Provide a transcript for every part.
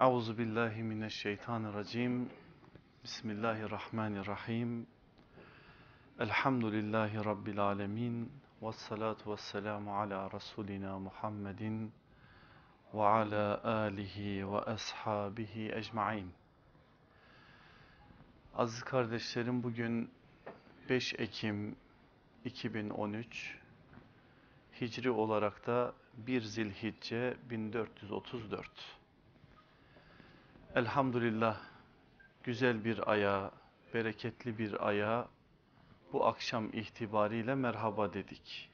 Euzu billahi mineşşeytanirracim. Bismillahirrahmanirrahim. Elhamdülillahi rabbil alamin. Ves salatu vesselamu ala rasulina Muhammedin ve ala alihi ve ashabihi ecmaîn. Aziz kardeşlerim bugün 5 Ekim 2013 Hicri olarak da 1 Zilhicce 1434. Elhamdülillah güzel bir aya, bereketli bir aya bu akşam itibariyle merhaba dedik.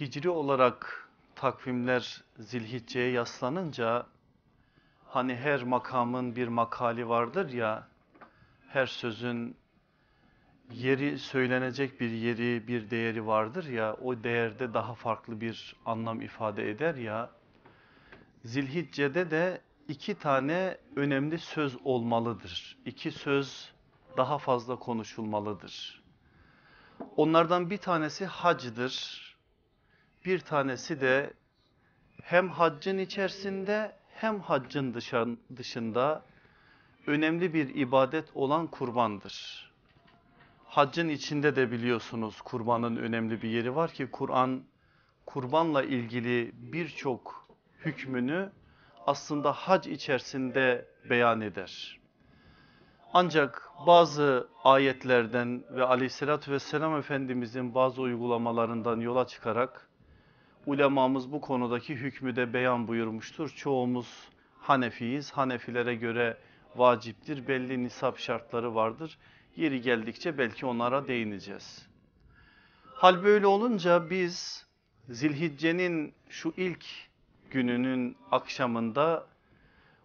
Hicri olarak takvimler Zilhicce'ye yaslanınca hani her makamın bir makali vardır ya her sözün yeri söylenecek bir yeri bir değeri vardır ya o değerde daha farklı bir anlam ifade eder ya Zilhicce'de de iki tane önemli söz olmalıdır. İki söz daha fazla konuşulmalıdır. Onlardan bir tanesi hacdır. Bir tanesi de hem haccın içerisinde hem haccın dışında önemli bir ibadet olan kurbandır. Haccın içinde de biliyorsunuz kurbanın önemli bir yeri var ki Kur'an kurbanla ilgili birçok hükmünü aslında hac içerisinde beyan eder. Ancak bazı ayetlerden ve aleyhissalatü vesselam Efendimizin bazı uygulamalarından yola çıkarak ulemamız bu konudaki hükmü de beyan buyurmuştur. Çoğumuz Hanefiyiz. Hanefilere göre vaciptir. Belli nisap şartları vardır. Yeri geldikçe belki onlara değineceğiz. Hal böyle olunca biz Zilhicce'nin şu ilk gününün akşamında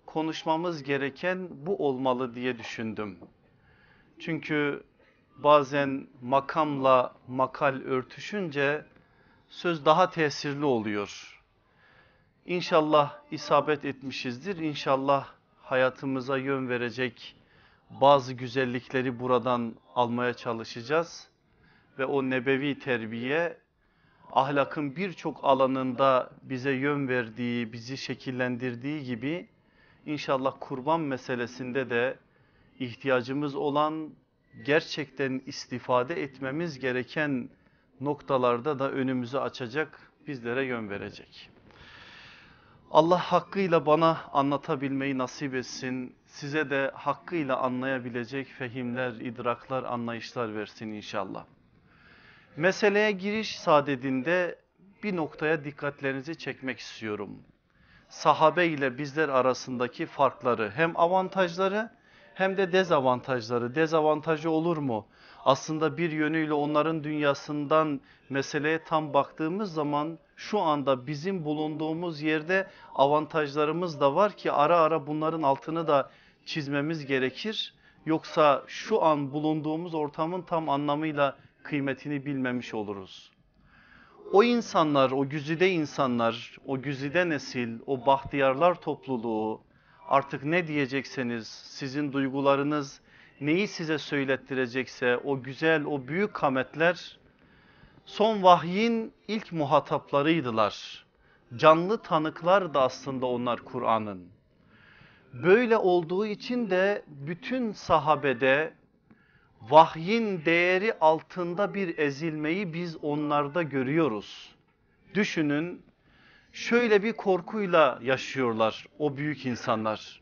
konuşmamız gereken bu olmalı diye düşündüm. Çünkü bazen makamla makal örtüşünce söz daha tesirli oluyor. İnşallah isabet etmişizdir. İnşallah hayatımıza yön verecek bazı güzellikleri buradan almaya çalışacağız. Ve o nebevi terbiye ahlakın birçok alanında bize yön verdiği, bizi şekillendirdiği gibi inşallah kurban meselesinde de ihtiyacımız olan gerçekten istifade etmemiz gereken noktalarda da önümüzü açacak, bizlere yön verecek. Allah hakkıyla bana anlatabilmeyi nasip etsin. Size de hakkıyla anlayabilecek fehimler, idraklar, anlayışlar versin inşallah. Meseleye giriş sadedinde bir noktaya dikkatlerinizi çekmek istiyorum. Sahabe ile bizler arasındaki farkları hem avantajları hem de dezavantajları. Dezavantajı olur mu? Aslında bir yönüyle onların dünyasından meseleye tam baktığımız zaman şu anda bizim bulunduğumuz yerde avantajlarımız da var ki ara ara bunların altını da çizmemiz gerekir. Yoksa şu an bulunduğumuz ortamın tam anlamıyla kıymetini bilmemiş oluruz. O insanlar, o güzide insanlar, o güzide nesil, o bahtiyarlar topluluğu artık ne diyecekseniz sizin duygularınız neyi size söylettirecekse o güzel, o büyük kametler son vahyin ilk muhataplarıydılar. Canlı tanıklar da aslında onlar Kur'an'ın. Böyle olduğu için de bütün sahabede vahyin değeri altında bir ezilmeyi biz onlarda görüyoruz. Düşünün şöyle bir korkuyla yaşıyorlar o büyük insanlar.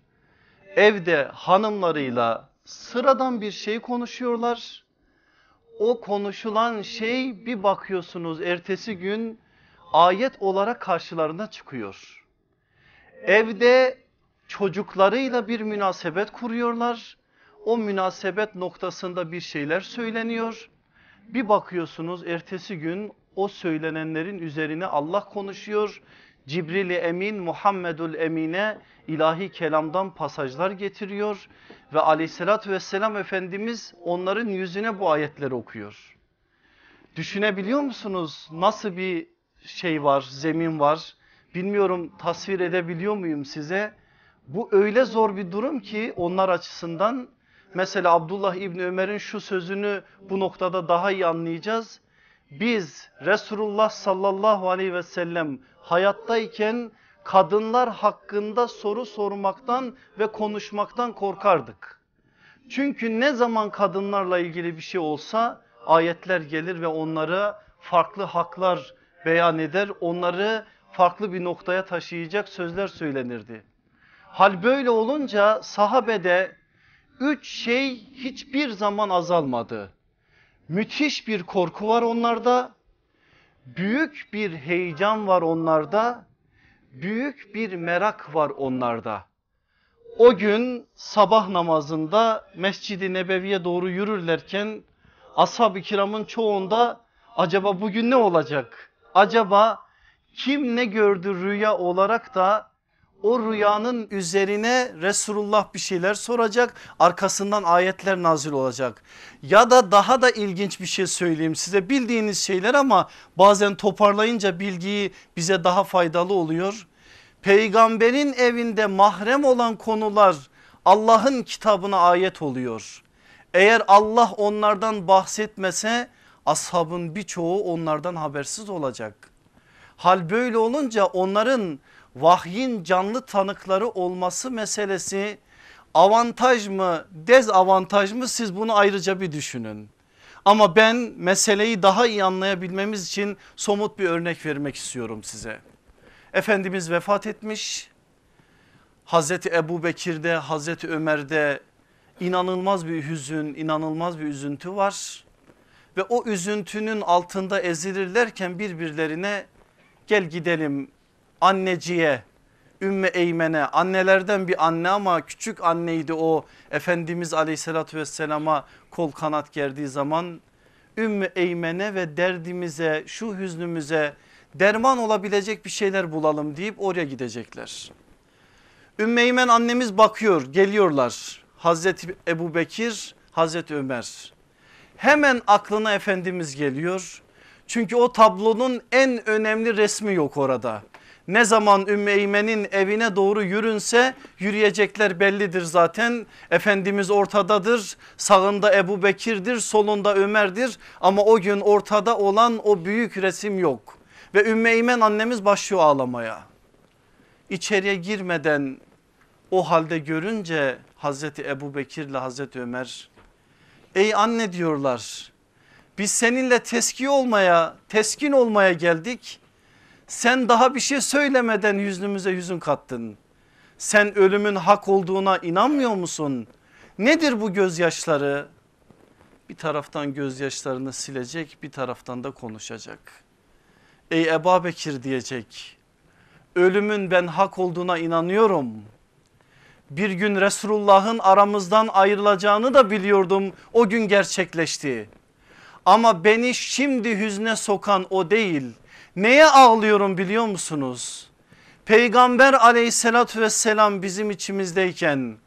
Evde hanımlarıyla sıradan bir şey konuşuyorlar. O konuşulan şey bir bakıyorsunuz ertesi gün ayet olarak karşılarına çıkıyor. Evde çocuklarıyla bir münasebet kuruyorlar o münasebet noktasında bir şeyler söyleniyor. Bir bakıyorsunuz ertesi gün o söylenenlerin üzerine Allah konuşuyor. Cibril-i Emin Muhammedül Emine ilahi kelamdan pasajlar getiriyor ve aleyhissalatü vesselam Efendimiz onların yüzüne bu ayetleri okuyor. Düşünebiliyor musunuz nasıl bir şey var, zemin var? Bilmiyorum tasvir edebiliyor muyum size? Bu öyle zor bir durum ki onlar açısından Mesela Abdullah İbni Ömer'in şu sözünü bu noktada daha iyi anlayacağız. Biz Resulullah sallallahu aleyhi ve sellem hayattayken kadınlar hakkında soru sormaktan ve konuşmaktan korkardık. Çünkü ne zaman kadınlarla ilgili bir şey olsa ayetler gelir ve onları farklı haklar beyan eder. Onları farklı bir noktaya taşıyacak sözler söylenirdi. Hal böyle olunca sahabede üç şey hiçbir zaman azalmadı. Müthiş bir korku var onlarda. Büyük bir heyecan var onlarda. Büyük bir merak var onlarda. O gün sabah namazında Mescid-i Nebevi'ye doğru yürürlerken ashab-ı kiramın çoğunda acaba bugün ne olacak? Acaba kim ne gördü rüya olarak da o rüyanın üzerine Resulullah bir şeyler soracak arkasından ayetler nazil olacak. Ya da daha da ilginç bir şey söyleyeyim size bildiğiniz şeyler ama bazen toparlayınca bilgiyi bize daha faydalı oluyor. Peygamberin evinde mahrem olan konular Allah'ın kitabına ayet oluyor. Eğer Allah onlardan bahsetmese ashabın birçoğu onlardan habersiz olacak. Hal böyle olunca onların vahyin canlı tanıkları olması meselesi avantaj mı dezavantaj mı siz bunu ayrıca bir düşünün. Ama ben meseleyi daha iyi anlayabilmemiz için somut bir örnek vermek istiyorum size. Efendimiz vefat etmiş. Hazreti Ebu Bekir'de Hazreti Ömer'de inanılmaz bir hüzün inanılmaz bir üzüntü var. Ve o üzüntünün altında ezilirlerken birbirlerine gel gidelim anneciye Ümmü Eymen'e annelerden bir anne ama küçük anneydi o Efendimiz aleyhissalatü vesselama kol kanat gerdiği zaman Ümmü Eymen'e ve derdimize şu hüznümüze derman olabilecek bir şeyler bulalım deyip oraya gidecekler. Ümmü Eymen annemiz bakıyor geliyorlar Hazreti Ebu Bekir Hazreti Ömer hemen aklına Efendimiz geliyor çünkü o tablonun en önemli resmi yok orada. Ne zaman Ümmeymen'in evine doğru yürünse yürüyecekler bellidir zaten. Efendimiz ortadadır sağında Ebu Bekir'dir solunda Ömer'dir ama o gün ortada olan o büyük resim yok. Ve Ümmeymen annemiz başlıyor ağlamaya. İçeriye girmeden o halde görünce Hazreti Ebu Bekir ile Hazreti Ömer ey anne diyorlar biz seninle teski olmaya, teskin olmaya geldik. Sen daha bir şey söylemeden yüzümüze yüzün kattın. Sen ölümün hak olduğuna inanmıyor musun? Nedir bu gözyaşları? Bir taraftan gözyaşlarını silecek bir taraftan da konuşacak. Ey Ebu Bekir diyecek. Ölümün ben hak olduğuna inanıyorum. Bir gün Resulullah'ın aramızdan ayrılacağını da biliyordum. O gün gerçekleşti. Ama beni şimdi hüzne sokan o değil. Neye ağlıyorum biliyor musunuz? Peygamber aleyhissalatü vesselam bizim içimizdeyken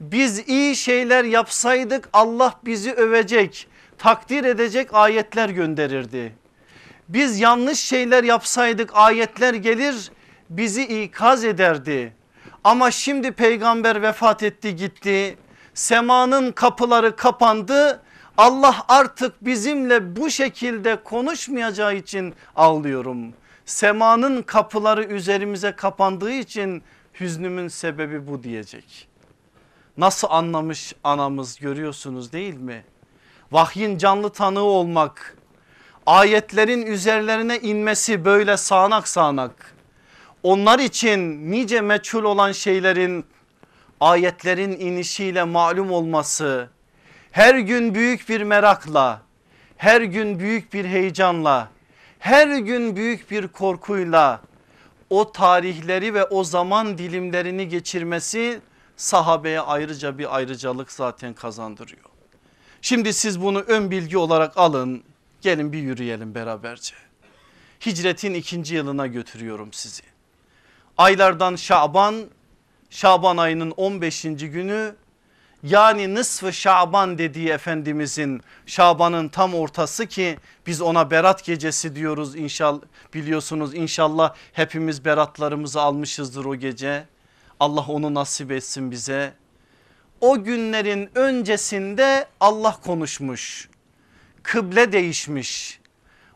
biz iyi şeyler yapsaydık Allah bizi övecek, takdir edecek ayetler gönderirdi. Biz yanlış şeyler yapsaydık ayetler gelir bizi ikaz ederdi. Ama şimdi peygamber vefat etti gitti. Semanın kapıları kapandı Allah artık bizimle bu şekilde konuşmayacağı için ağlıyorum. Semanın kapıları üzerimize kapandığı için hüznümün sebebi bu diyecek. Nasıl anlamış anamız görüyorsunuz değil mi? Vahyin canlı tanığı olmak, ayetlerin üzerlerine inmesi böyle sağanak sağanak. Onlar için nice meçhul olan şeylerin ayetlerin inişiyle malum olması her gün büyük bir merakla, her gün büyük bir heyecanla, her gün büyük bir korkuyla o tarihleri ve o zaman dilimlerini geçirmesi sahabeye ayrıca bir ayrıcalık zaten kazandırıyor. Şimdi siz bunu ön bilgi olarak alın gelin bir yürüyelim beraberce. Hicretin ikinci yılına götürüyorum sizi. Aylardan Şaban, Şaban ayının 15. günü yani nısfı Şaban dediği Efendimizin Şaban'ın tam ortası ki biz ona berat gecesi diyoruz inşallah biliyorsunuz inşallah hepimiz beratlarımızı almışızdır o gece. Allah onu nasip etsin bize. O günlerin öncesinde Allah konuşmuş. Kıble değişmiş.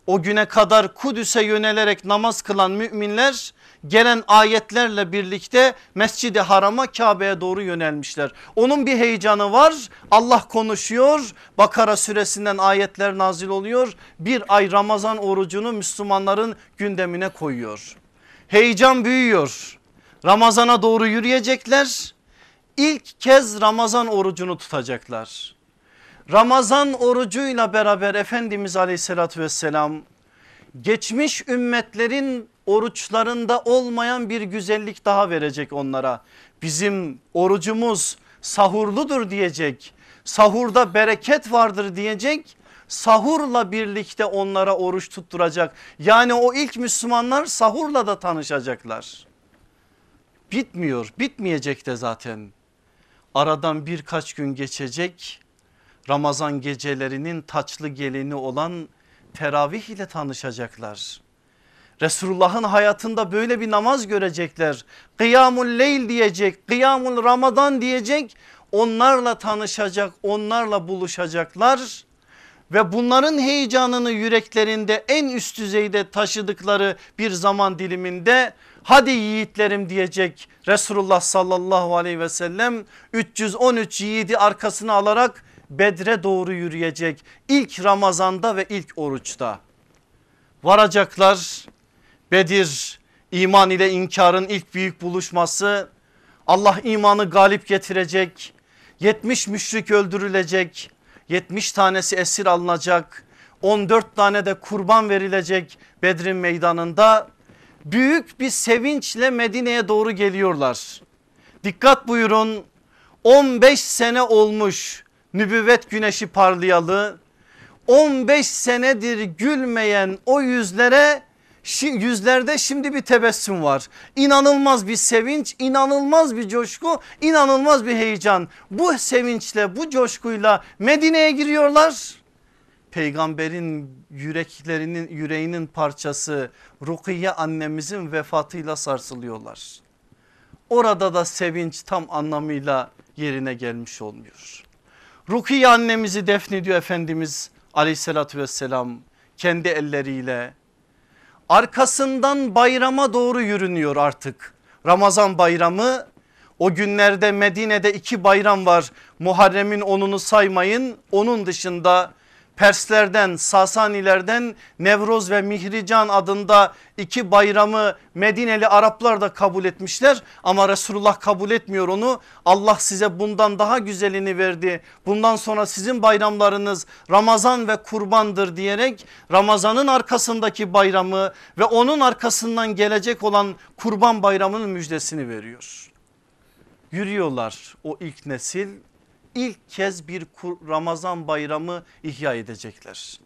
o güne kadar Kudüs'e yönelerek namaz kılan müminler gelen ayetlerle birlikte Mescid-i Haram'a Kabe'ye doğru yönelmişler. Onun bir heyecanı var Allah konuşuyor Bakara suresinden ayetler nazil oluyor bir ay Ramazan orucunu Müslümanların gündemine koyuyor. Heyecan büyüyor Ramazana doğru yürüyecekler ilk kez Ramazan orucunu tutacaklar. Ramazan orucuyla beraber Efendimiz aleyhissalatü vesselam geçmiş ümmetlerin oruçlarında olmayan bir güzellik daha verecek onlara. Bizim orucumuz sahurludur diyecek. Sahurda bereket vardır diyecek. Sahurla birlikte onlara oruç tutturacak. Yani o ilk Müslümanlar sahurla da tanışacaklar. Bitmiyor bitmeyecek de zaten. Aradan birkaç gün geçecek. Ramazan gecelerinin taçlı gelini olan teravih ile tanışacaklar. Resulullah'ın hayatında böyle bir namaz görecekler. Kıyamul leyl diyecek, kıyamul ramadan diyecek. Onlarla tanışacak, onlarla buluşacaklar. Ve bunların heyecanını yüreklerinde en üst düzeyde taşıdıkları bir zaman diliminde hadi yiğitlerim diyecek Resulullah sallallahu aleyhi ve sellem 313 yiğidi arkasına alarak Bedre doğru yürüyecek ilk Ramazan'da ve ilk oruçta. Varacaklar Bedir iman ile inkarın ilk büyük buluşması Allah imanı galip getirecek 70 müşrik öldürülecek 70 tanesi esir alınacak 14 tane de kurban verilecek Bedir'in meydanında büyük bir sevinçle Medine'ye doğru geliyorlar. Dikkat buyurun 15 sene olmuş nübüvvet güneşi parlayalı 15 senedir gülmeyen o yüzlere yüzlerde şimdi bir tebessüm var. İnanılmaz bir sevinç, inanılmaz bir coşku, inanılmaz bir heyecan. Bu sevinçle, bu coşkuyla Medine'ye giriyorlar. Peygamberin yüreklerinin yüreğinin parçası Rukiye annemizin vefatıyla sarsılıyorlar. Orada da sevinç tam anlamıyla yerine gelmiş olmuyor. Rukiye annemizi defnediyor Efendimiz aleyhissalatü vesselam kendi elleriyle. Arkasından bayrama doğru yürünüyor artık. Ramazan bayramı o günlerde Medine'de iki bayram var. Muharrem'in onunu saymayın. Onun dışında Perslerden Sasanilerden Nevroz ve Mihrican adında iki bayramı Medineli Araplar da kabul etmişler ama Resulullah kabul etmiyor onu. Allah size bundan daha güzelini verdi. Bundan sonra sizin bayramlarınız Ramazan ve kurbandır diyerek Ramazan'ın arkasındaki bayramı ve onun arkasından gelecek olan kurban bayramının müjdesini veriyor. Yürüyorlar o ilk nesil ilk kez bir Ramazan bayramı ihya edecekler.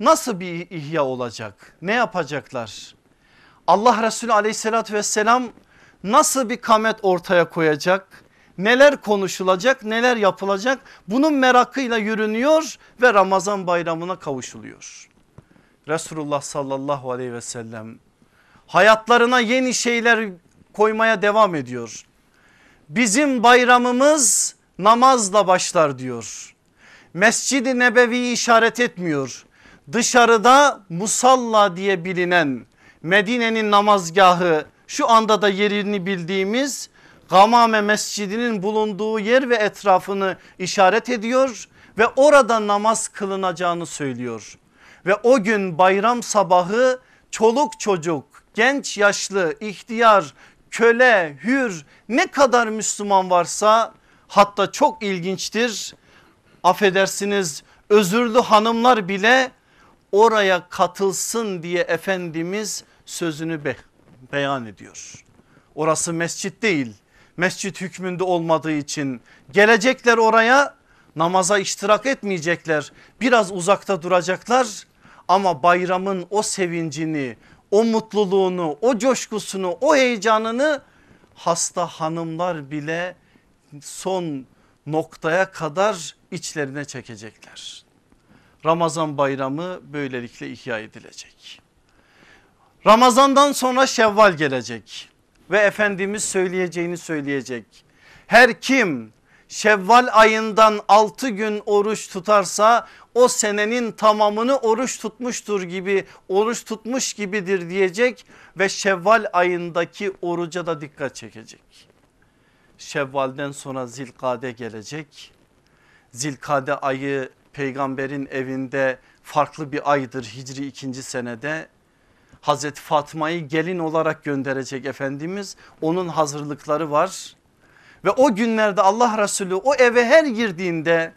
Nasıl bir ihya olacak? Ne yapacaklar? Allah Resulü aleyhissalatü vesselam nasıl bir kamet ortaya koyacak? Neler konuşulacak neler yapılacak bunun merakıyla yürünüyor ve Ramazan bayramına kavuşuluyor. Resulullah sallallahu aleyhi ve sellem hayatlarına yeni şeyler koymaya devam ediyor. Bizim bayramımız namazla başlar diyor. Mescid-i Nebevi'yi işaret etmiyor. Dışarıda Musalla diye bilinen Medine'nin namazgahı şu anda da yerini bildiğimiz Gamame Mescidi'nin bulunduğu yer ve etrafını işaret ediyor ve orada namaz kılınacağını söylüyor. Ve o gün bayram sabahı çoluk çocuk, genç yaşlı, ihtiyar, köle, hür ne kadar Müslüman varsa Hatta çok ilginçtir. Affedersiniz özürlü hanımlar bile oraya katılsın diye Efendimiz sözünü be beyan ediyor. Orası mescit değil. Mescit hükmünde olmadığı için gelecekler oraya namaza iştirak etmeyecekler. Biraz uzakta duracaklar ama bayramın o sevincini o mutluluğunu o coşkusunu o heyecanını hasta hanımlar bile son noktaya kadar içlerine çekecekler. Ramazan bayramı böylelikle ihya edilecek. Ramazandan sonra Şevval gelecek ve Efendimiz söyleyeceğini söyleyecek. Her kim Şevval ayından 6 gün oruç tutarsa o senenin tamamını oruç tutmuştur gibi oruç tutmuş gibidir diyecek ve Şevval ayındaki oruca da dikkat çekecek. Şevval'den sonra Zilkade gelecek. Zilkade ayı peygamberin evinde farklı bir aydır Hicri ikinci senede. Hazreti Fatma'yı gelin olarak gönderecek Efendimiz onun hazırlıkları var. Ve o günlerde Allah Resulü o eve her girdiğinde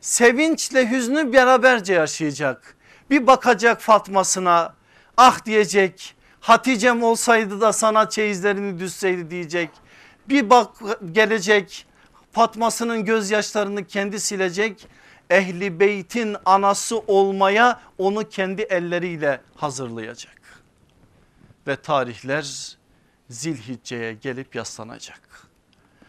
sevinçle hüznü beraberce yaşayacak. Bir bakacak Fatma'sına ah diyecek Hatice'm olsaydı da sana çeyizlerini düşseydi diyecek. Bir bak gelecek Fatma'sının gözyaşlarını kendi silecek. Ehli beytin anası olmaya onu kendi elleriyle hazırlayacak. Ve tarihler Zilhicce'ye gelip yaslanacak.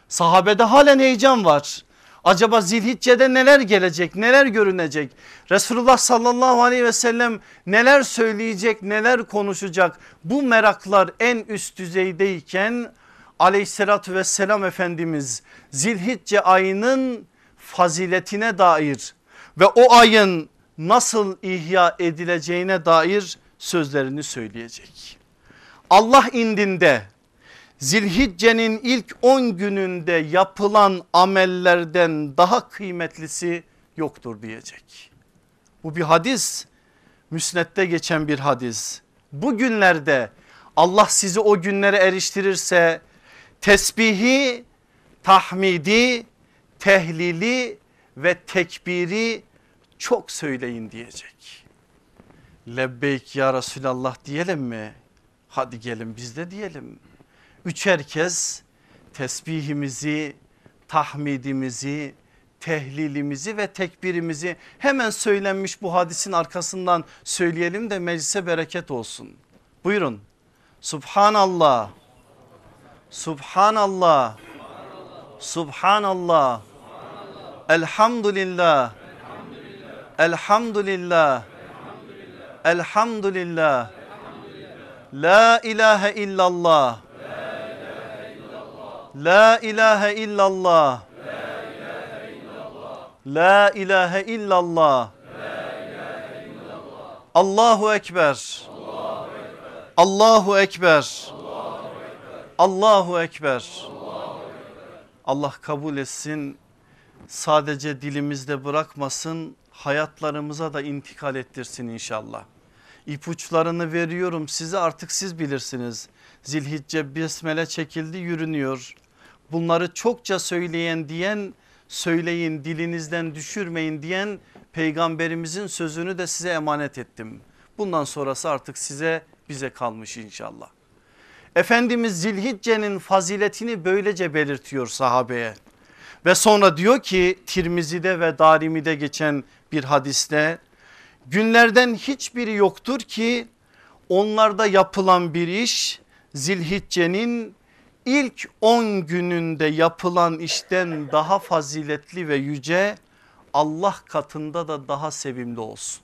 Sahabede halen heyecan var. Acaba zilhicce'de neler gelecek neler görünecek? Resulullah sallallahu aleyhi ve sellem neler söyleyecek neler konuşacak? Bu meraklar en üst düzeydeyken aleyhissalatü vesselam Efendimiz zilhicce ayının faziletine dair ve o ayın nasıl ihya edileceğine dair sözlerini söyleyecek. Allah indinde Zilhicce'nin ilk 10 gününde yapılan amellerden daha kıymetlisi yoktur diyecek. Bu bir hadis müsnette geçen bir hadis. Bu günlerde Allah sizi o günlere eriştirirse tesbihi, tahmidi, tehlili ve tekbiri çok söyleyin diyecek. Lebbeyk ya Resulallah diyelim mi? Hadi gelin biz de diyelim üçer kez tesbihimizi, tahmidimizi, tehlilimizi ve tekbirimizi hemen söylenmiş bu hadisin arkasından söyleyelim de meclise bereket olsun. Buyurun. Subhanallah. Subhanallah. Subhanallah. Elhamdülillah. Elhamdülillah. Elhamdülillah. La ilahe illallah. La ilahe illallah. La ilahe illallah. Allahu Ekber. Allahu Ekber. Allahu Ekber. Allah kabul etsin. Sadece dilimizde bırakmasın hayatlarımıza da intikal ettirsin inşallah. İpuçlarını veriyorum size artık siz bilirsiniz. Zilhicce besmele çekildi yürünüyor. Bunları çokça söyleyen diyen söyleyin dilinizden düşürmeyin diyen peygamberimizin sözünü de size emanet ettim. Bundan sonrası artık size bize kalmış inşallah. Efendimiz Zilhicce'nin faziletini böylece belirtiyor sahabeye. Ve sonra diyor ki Tirmizi'de ve Darimi'de geçen bir hadiste günlerden hiçbiri yoktur ki onlarda yapılan bir iş Zilhicce'nin ilk 10 gününde yapılan işten daha faziletli ve yüce Allah katında da daha sevimli olsun.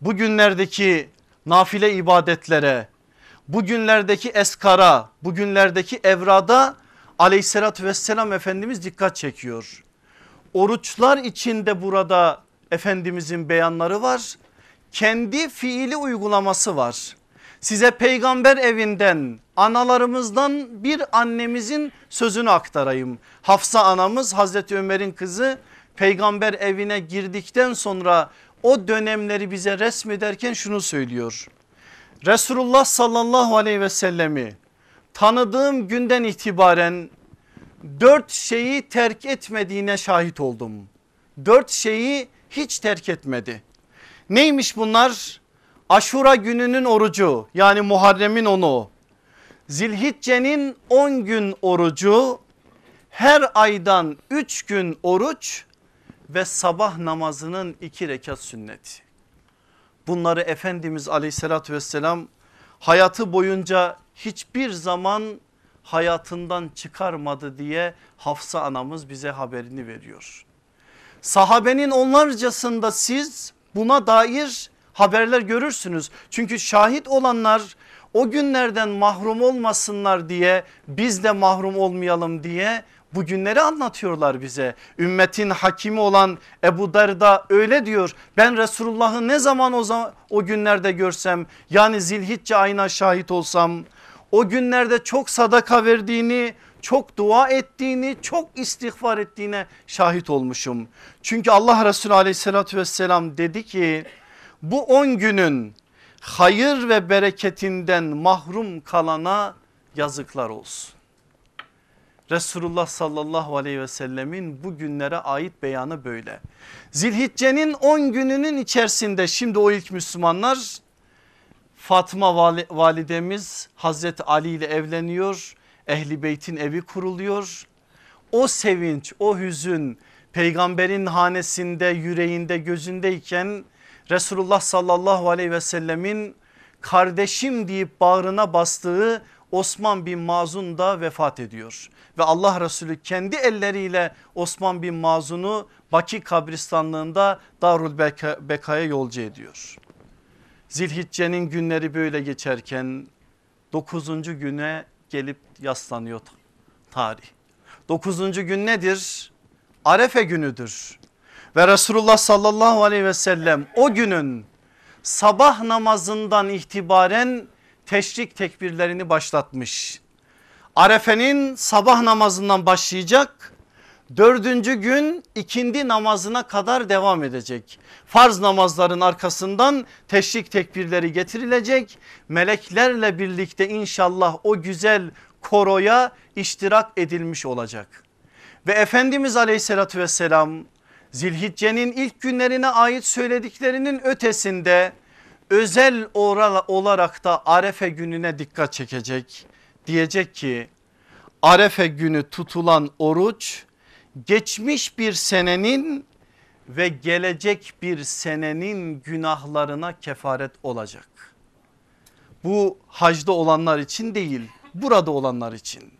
Bugünlerdeki nafile ibadetlere, bugünlerdeki eskara, bugünlerdeki evrada aleyhissalatü vesselam Efendimiz dikkat çekiyor. Oruçlar içinde burada Efendimizin beyanları var. Kendi fiili uygulaması var. Size peygamber evinden analarımızdan bir annemizin sözünü aktarayım. Hafsa anamız Hazreti Ömer'in kızı peygamber evine girdikten sonra o dönemleri bize resmederken şunu söylüyor. Resulullah sallallahu aleyhi ve sellemi tanıdığım günden itibaren dört şeyi terk etmediğine şahit oldum. Dört şeyi hiç terk etmedi. Neymiş bunlar? Aşura gününün orucu yani Muharrem'in onu. Zilhicce'nin 10 gün orucu, her aydan 3 gün oruç ve sabah namazının 2 rekat sünneti. Bunları Efendimiz aleyhissalatü vesselam hayatı boyunca hiçbir zaman hayatından çıkarmadı diye Hafsa anamız bize haberini veriyor. Sahabenin onlarcasında siz buna dair haberler görürsünüz. Çünkü şahit olanlar o günlerden mahrum olmasınlar diye biz de mahrum olmayalım diye Bu günleri anlatıyorlar bize. Ümmetin hakimi olan Ebu Derda öyle diyor. Ben Resulullah'ı ne zaman o, zaman, o günlerde görsem yani zilhicce ayına şahit olsam o günlerde çok sadaka verdiğini çok dua ettiğini çok istiğfar ettiğine şahit olmuşum. Çünkü Allah Resulü aleyhissalatü vesselam dedi ki bu 10 günün hayır ve bereketinden mahrum kalana yazıklar olsun. Resulullah sallallahu aleyhi ve sellemin bu günlere ait beyanı böyle. Zilhicce'nin 10 gününün içerisinde şimdi o ilk Müslümanlar Fatma validemiz Hazreti Ali ile evleniyor. Ehli beytin evi kuruluyor. O sevinç o hüzün peygamberin hanesinde yüreğinde gözündeyken Resulullah sallallahu aleyhi ve sellemin kardeşim deyip bağrına bastığı Osman bin Mazun da vefat ediyor. Ve Allah Resulü kendi elleriyle Osman bin Mazun'u Baki kabristanlığında Darul Beka'ya yolcu ediyor. Zilhicce'nin günleri böyle geçerken 9. güne gelip yaslanıyor tarih. 9. gün nedir? Arefe günüdür. Ve Resulullah sallallahu aleyhi ve sellem o günün sabah namazından itibaren teşrik tekbirlerini başlatmış. Arefe'nin sabah namazından başlayacak dördüncü gün ikindi namazına kadar devam edecek. Farz namazların arkasından teşrik tekbirleri getirilecek. Meleklerle birlikte inşallah o güzel koroya iştirak edilmiş olacak. Ve Efendimiz aleyhissalatü vesselam Zilhicce'nin ilk günlerine ait söylediklerinin ötesinde özel olarak da Arefe gününe dikkat çekecek. Diyecek ki Arefe günü tutulan oruç geçmiş bir senenin ve gelecek bir senenin günahlarına kefaret olacak. Bu hacda olanlar için değil burada olanlar için.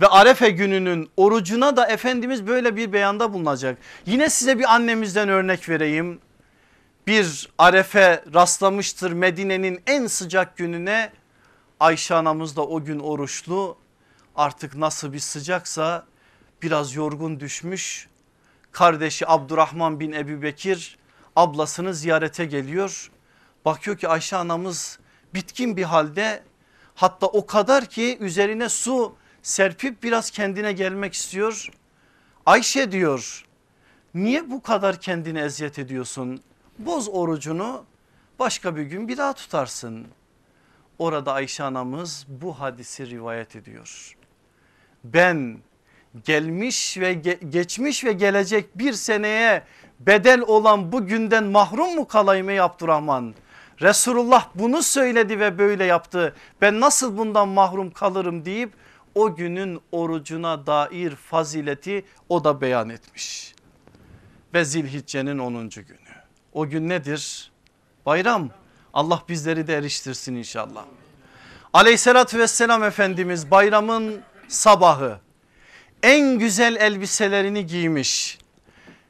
Ve Arefe gününün orucuna da Efendimiz böyle bir beyanda bulunacak. Yine size bir annemizden örnek vereyim. Bir Arefe rastlamıştır Medine'nin en sıcak gününe. Ayşe anamız da o gün oruçlu artık nasıl bir sıcaksa biraz yorgun düşmüş. Kardeşi Abdurrahman bin Ebu Bekir ablasını ziyarete geliyor. Bakıyor ki Ayşe anamız bitkin bir halde hatta o kadar ki üzerine su serpip biraz kendine gelmek istiyor. Ayşe diyor niye bu kadar kendini eziyet ediyorsun? Boz orucunu başka bir gün bir daha tutarsın. Orada Ayşe anamız bu hadisi rivayet ediyor. Ben gelmiş ve ge geçmiş ve gelecek bir seneye bedel olan bu günden mahrum mu kalayım ey Abdurrahman? Resulullah bunu söyledi ve böyle yaptı. Ben nasıl bundan mahrum kalırım deyip o günün orucuna dair fazileti o da beyan etmiş. Ve zilhiccenin 10. günü. O gün nedir? Bayram. Allah bizleri de eriştirsin inşallah. Aleyhissalatü vesselam Efendimiz bayramın sabahı en güzel elbiselerini giymiş.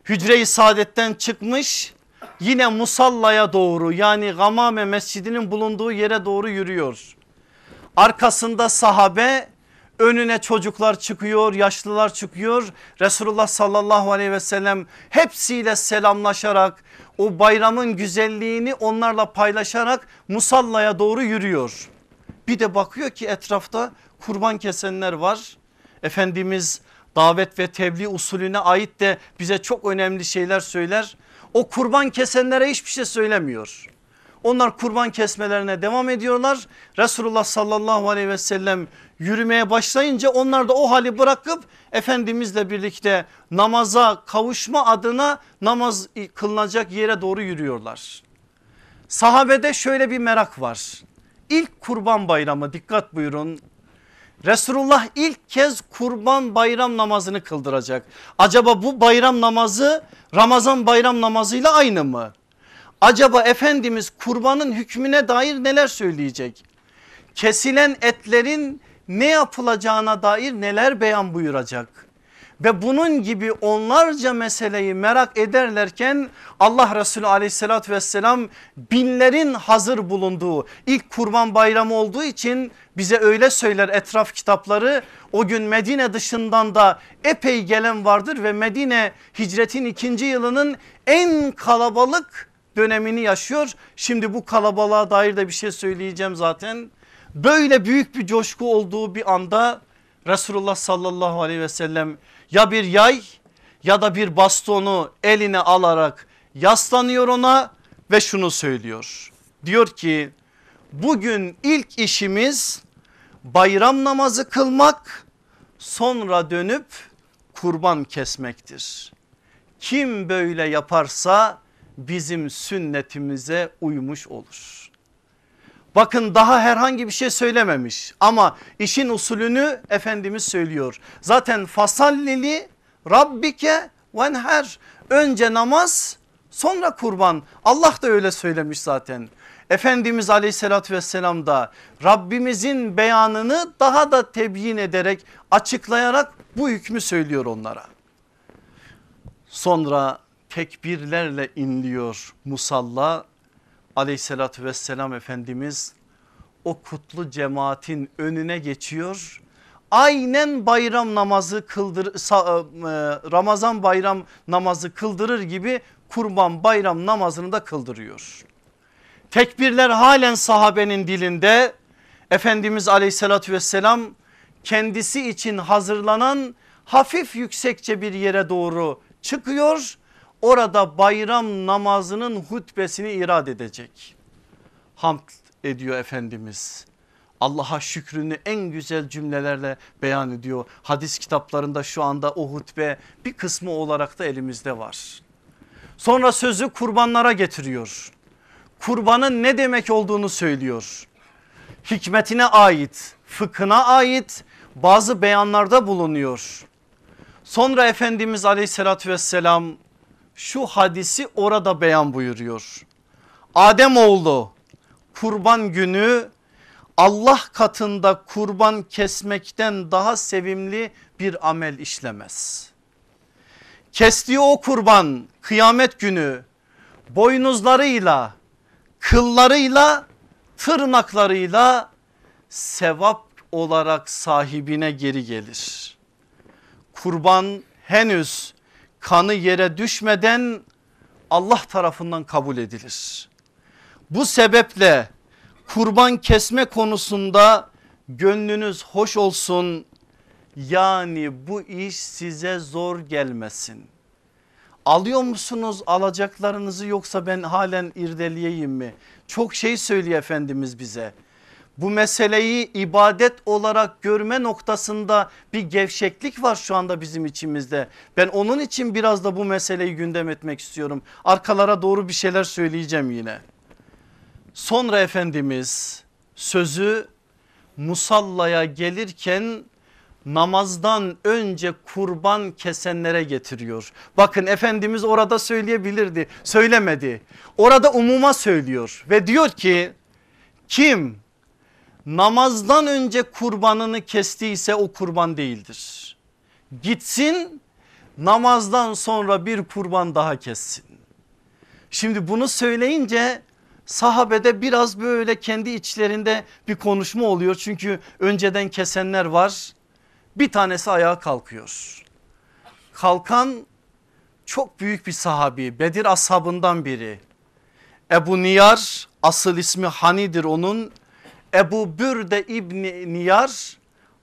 Hücre-i saadetten çıkmış yine musallaya doğru yani Gamame mescidinin bulunduğu yere doğru yürüyor. Arkasında sahabe önüne çocuklar çıkıyor yaşlılar çıkıyor Resulullah sallallahu aleyhi ve sellem hepsiyle selamlaşarak o bayramın güzelliğini onlarla paylaşarak musallaya doğru yürüyor. Bir de bakıyor ki etrafta kurban kesenler var. Efendimiz davet ve tebliğ usulüne ait de bize çok önemli şeyler söyler. O kurban kesenlere hiçbir şey söylemiyor. Onlar kurban kesmelerine devam ediyorlar. Resulullah sallallahu aleyhi ve sellem yürümeye başlayınca onlar da o hali bırakıp Efendimizle birlikte namaza kavuşma adına namaz kılınacak yere doğru yürüyorlar. Sahabede şöyle bir merak var. İlk kurban bayramı dikkat buyurun Resulullah ilk kez kurban bayram namazını kıldıracak. Acaba bu bayram namazı Ramazan bayram namazıyla aynı mı? Acaba Efendimiz kurbanın hükmüne dair neler söyleyecek? Kesilen etlerin ne yapılacağına dair neler beyan buyuracak? ve bunun gibi onlarca meseleyi merak ederlerken Allah Resulü aleyhissalatü vesselam binlerin hazır bulunduğu ilk kurban bayramı olduğu için bize öyle söyler etraf kitapları o gün Medine dışından da epey gelen vardır ve Medine hicretin ikinci yılının en kalabalık dönemini yaşıyor. Şimdi bu kalabalığa dair de bir şey söyleyeceğim zaten. Böyle büyük bir coşku olduğu bir anda Resulullah sallallahu aleyhi ve sellem ya bir yay ya da bir bastonu eline alarak yaslanıyor ona ve şunu söylüyor. Diyor ki bugün ilk işimiz bayram namazı kılmak sonra dönüp kurban kesmektir. Kim böyle yaparsa bizim sünnetimize uymuş olur. Bakın daha herhangi bir şey söylememiş ama işin usulünü Efendimiz söylüyor. Zaten fasallili rabbike venher önce namaz sonra kurban Allah da öyle söylemiş zaten. Efendimiz aleyhissalatü vesselam da Rabbimizin beyanını daha da tebyin ederek açıklayarak bu hükmü söylüyor onlara. Sonra tekbirlerle inliyor musalla aleyhissalatü vesselam Efendimiz o kutlu cemaatin önüne geçiyor. Aynen bayram namazı kıldır e, Ramazan bayram namazı kıldırır gibi kurban bayram namazını da kıldırıyor. Tekbirler halen sahabenin dilinde Efendimiz aleyhissalatü vesselam kendisi için hazırlanan hafif yüksekçe bir yere doğru çıkıyor orada bayram namazının hutbesini irad edecek. Hamd ediyor Efendimiz. Allah'a şükrünü en güzel cümlelerle beyan ediyor. Hadis kitaplarında şu anda o hutbe bir kısmı olarak da elimizde var. Sonra sözü kurbanlara getiriyor. Kurbanın ne demek olduğunu söylüyor. Hikmetine ait, fıkhına ait bazı beyanlarda bulunuyor. Sonra Efendimiz aleyhissalatü vesselam şu hadisi orada beyan buyuruyor. Adem oğlu kurban günü Allah katında kurban kesmekten daha sevimli bir amel işlemez. Kestiği o kurban kıyamet günü boynuzlarıyla, kıllarıyla, tırnaklarıyla sevap olarak sahibine geri gelir. Kurban henüz kanı yere düşmeden Allah tarafından kabul edilir. Bu sebeple kurban kesme konusunda gönlünüz hoş olsun. Yani bu iş size zor gelmesin. Alıyor musunuz alacaklarınızı yoksa ben halen irdeleyeyim mi? Çok şey söylüyor Efendimiz bize bu meseleyi ibadet olarak görme noktasında bir gevşeklik var şu anda bizim içimizde. Ben onun için biraz da bu meseleyi gündem etmek istiyorum. Arkalara doğru bir şeyler söyleyeceğim yine. Sonra Efendimiz sözü musallaya gelirken namazdan önce kurban kesenlere getiriyor. Bakın Efendimiz orada söyleyebilirdi söylemedi. Orada umuma söylüyor ve diyor ki kim namazdan önce kurbanını kestiyse o kurban değildir. Gitsin namazdan sonra bir kurban daha kessin. Şimdi bunu söyleyince sahabede biraz böyle kendi içlerinde bir konuşma oluyor. Çünkü önceden kesenler var. Bir tanesi ayağa kalkıyor. Kalkan çok büyük bir sahabi Bedir ashabından biri. Ebu Niyar asıl ismi Hani'dir onun Ebu Bürde İbni Niyar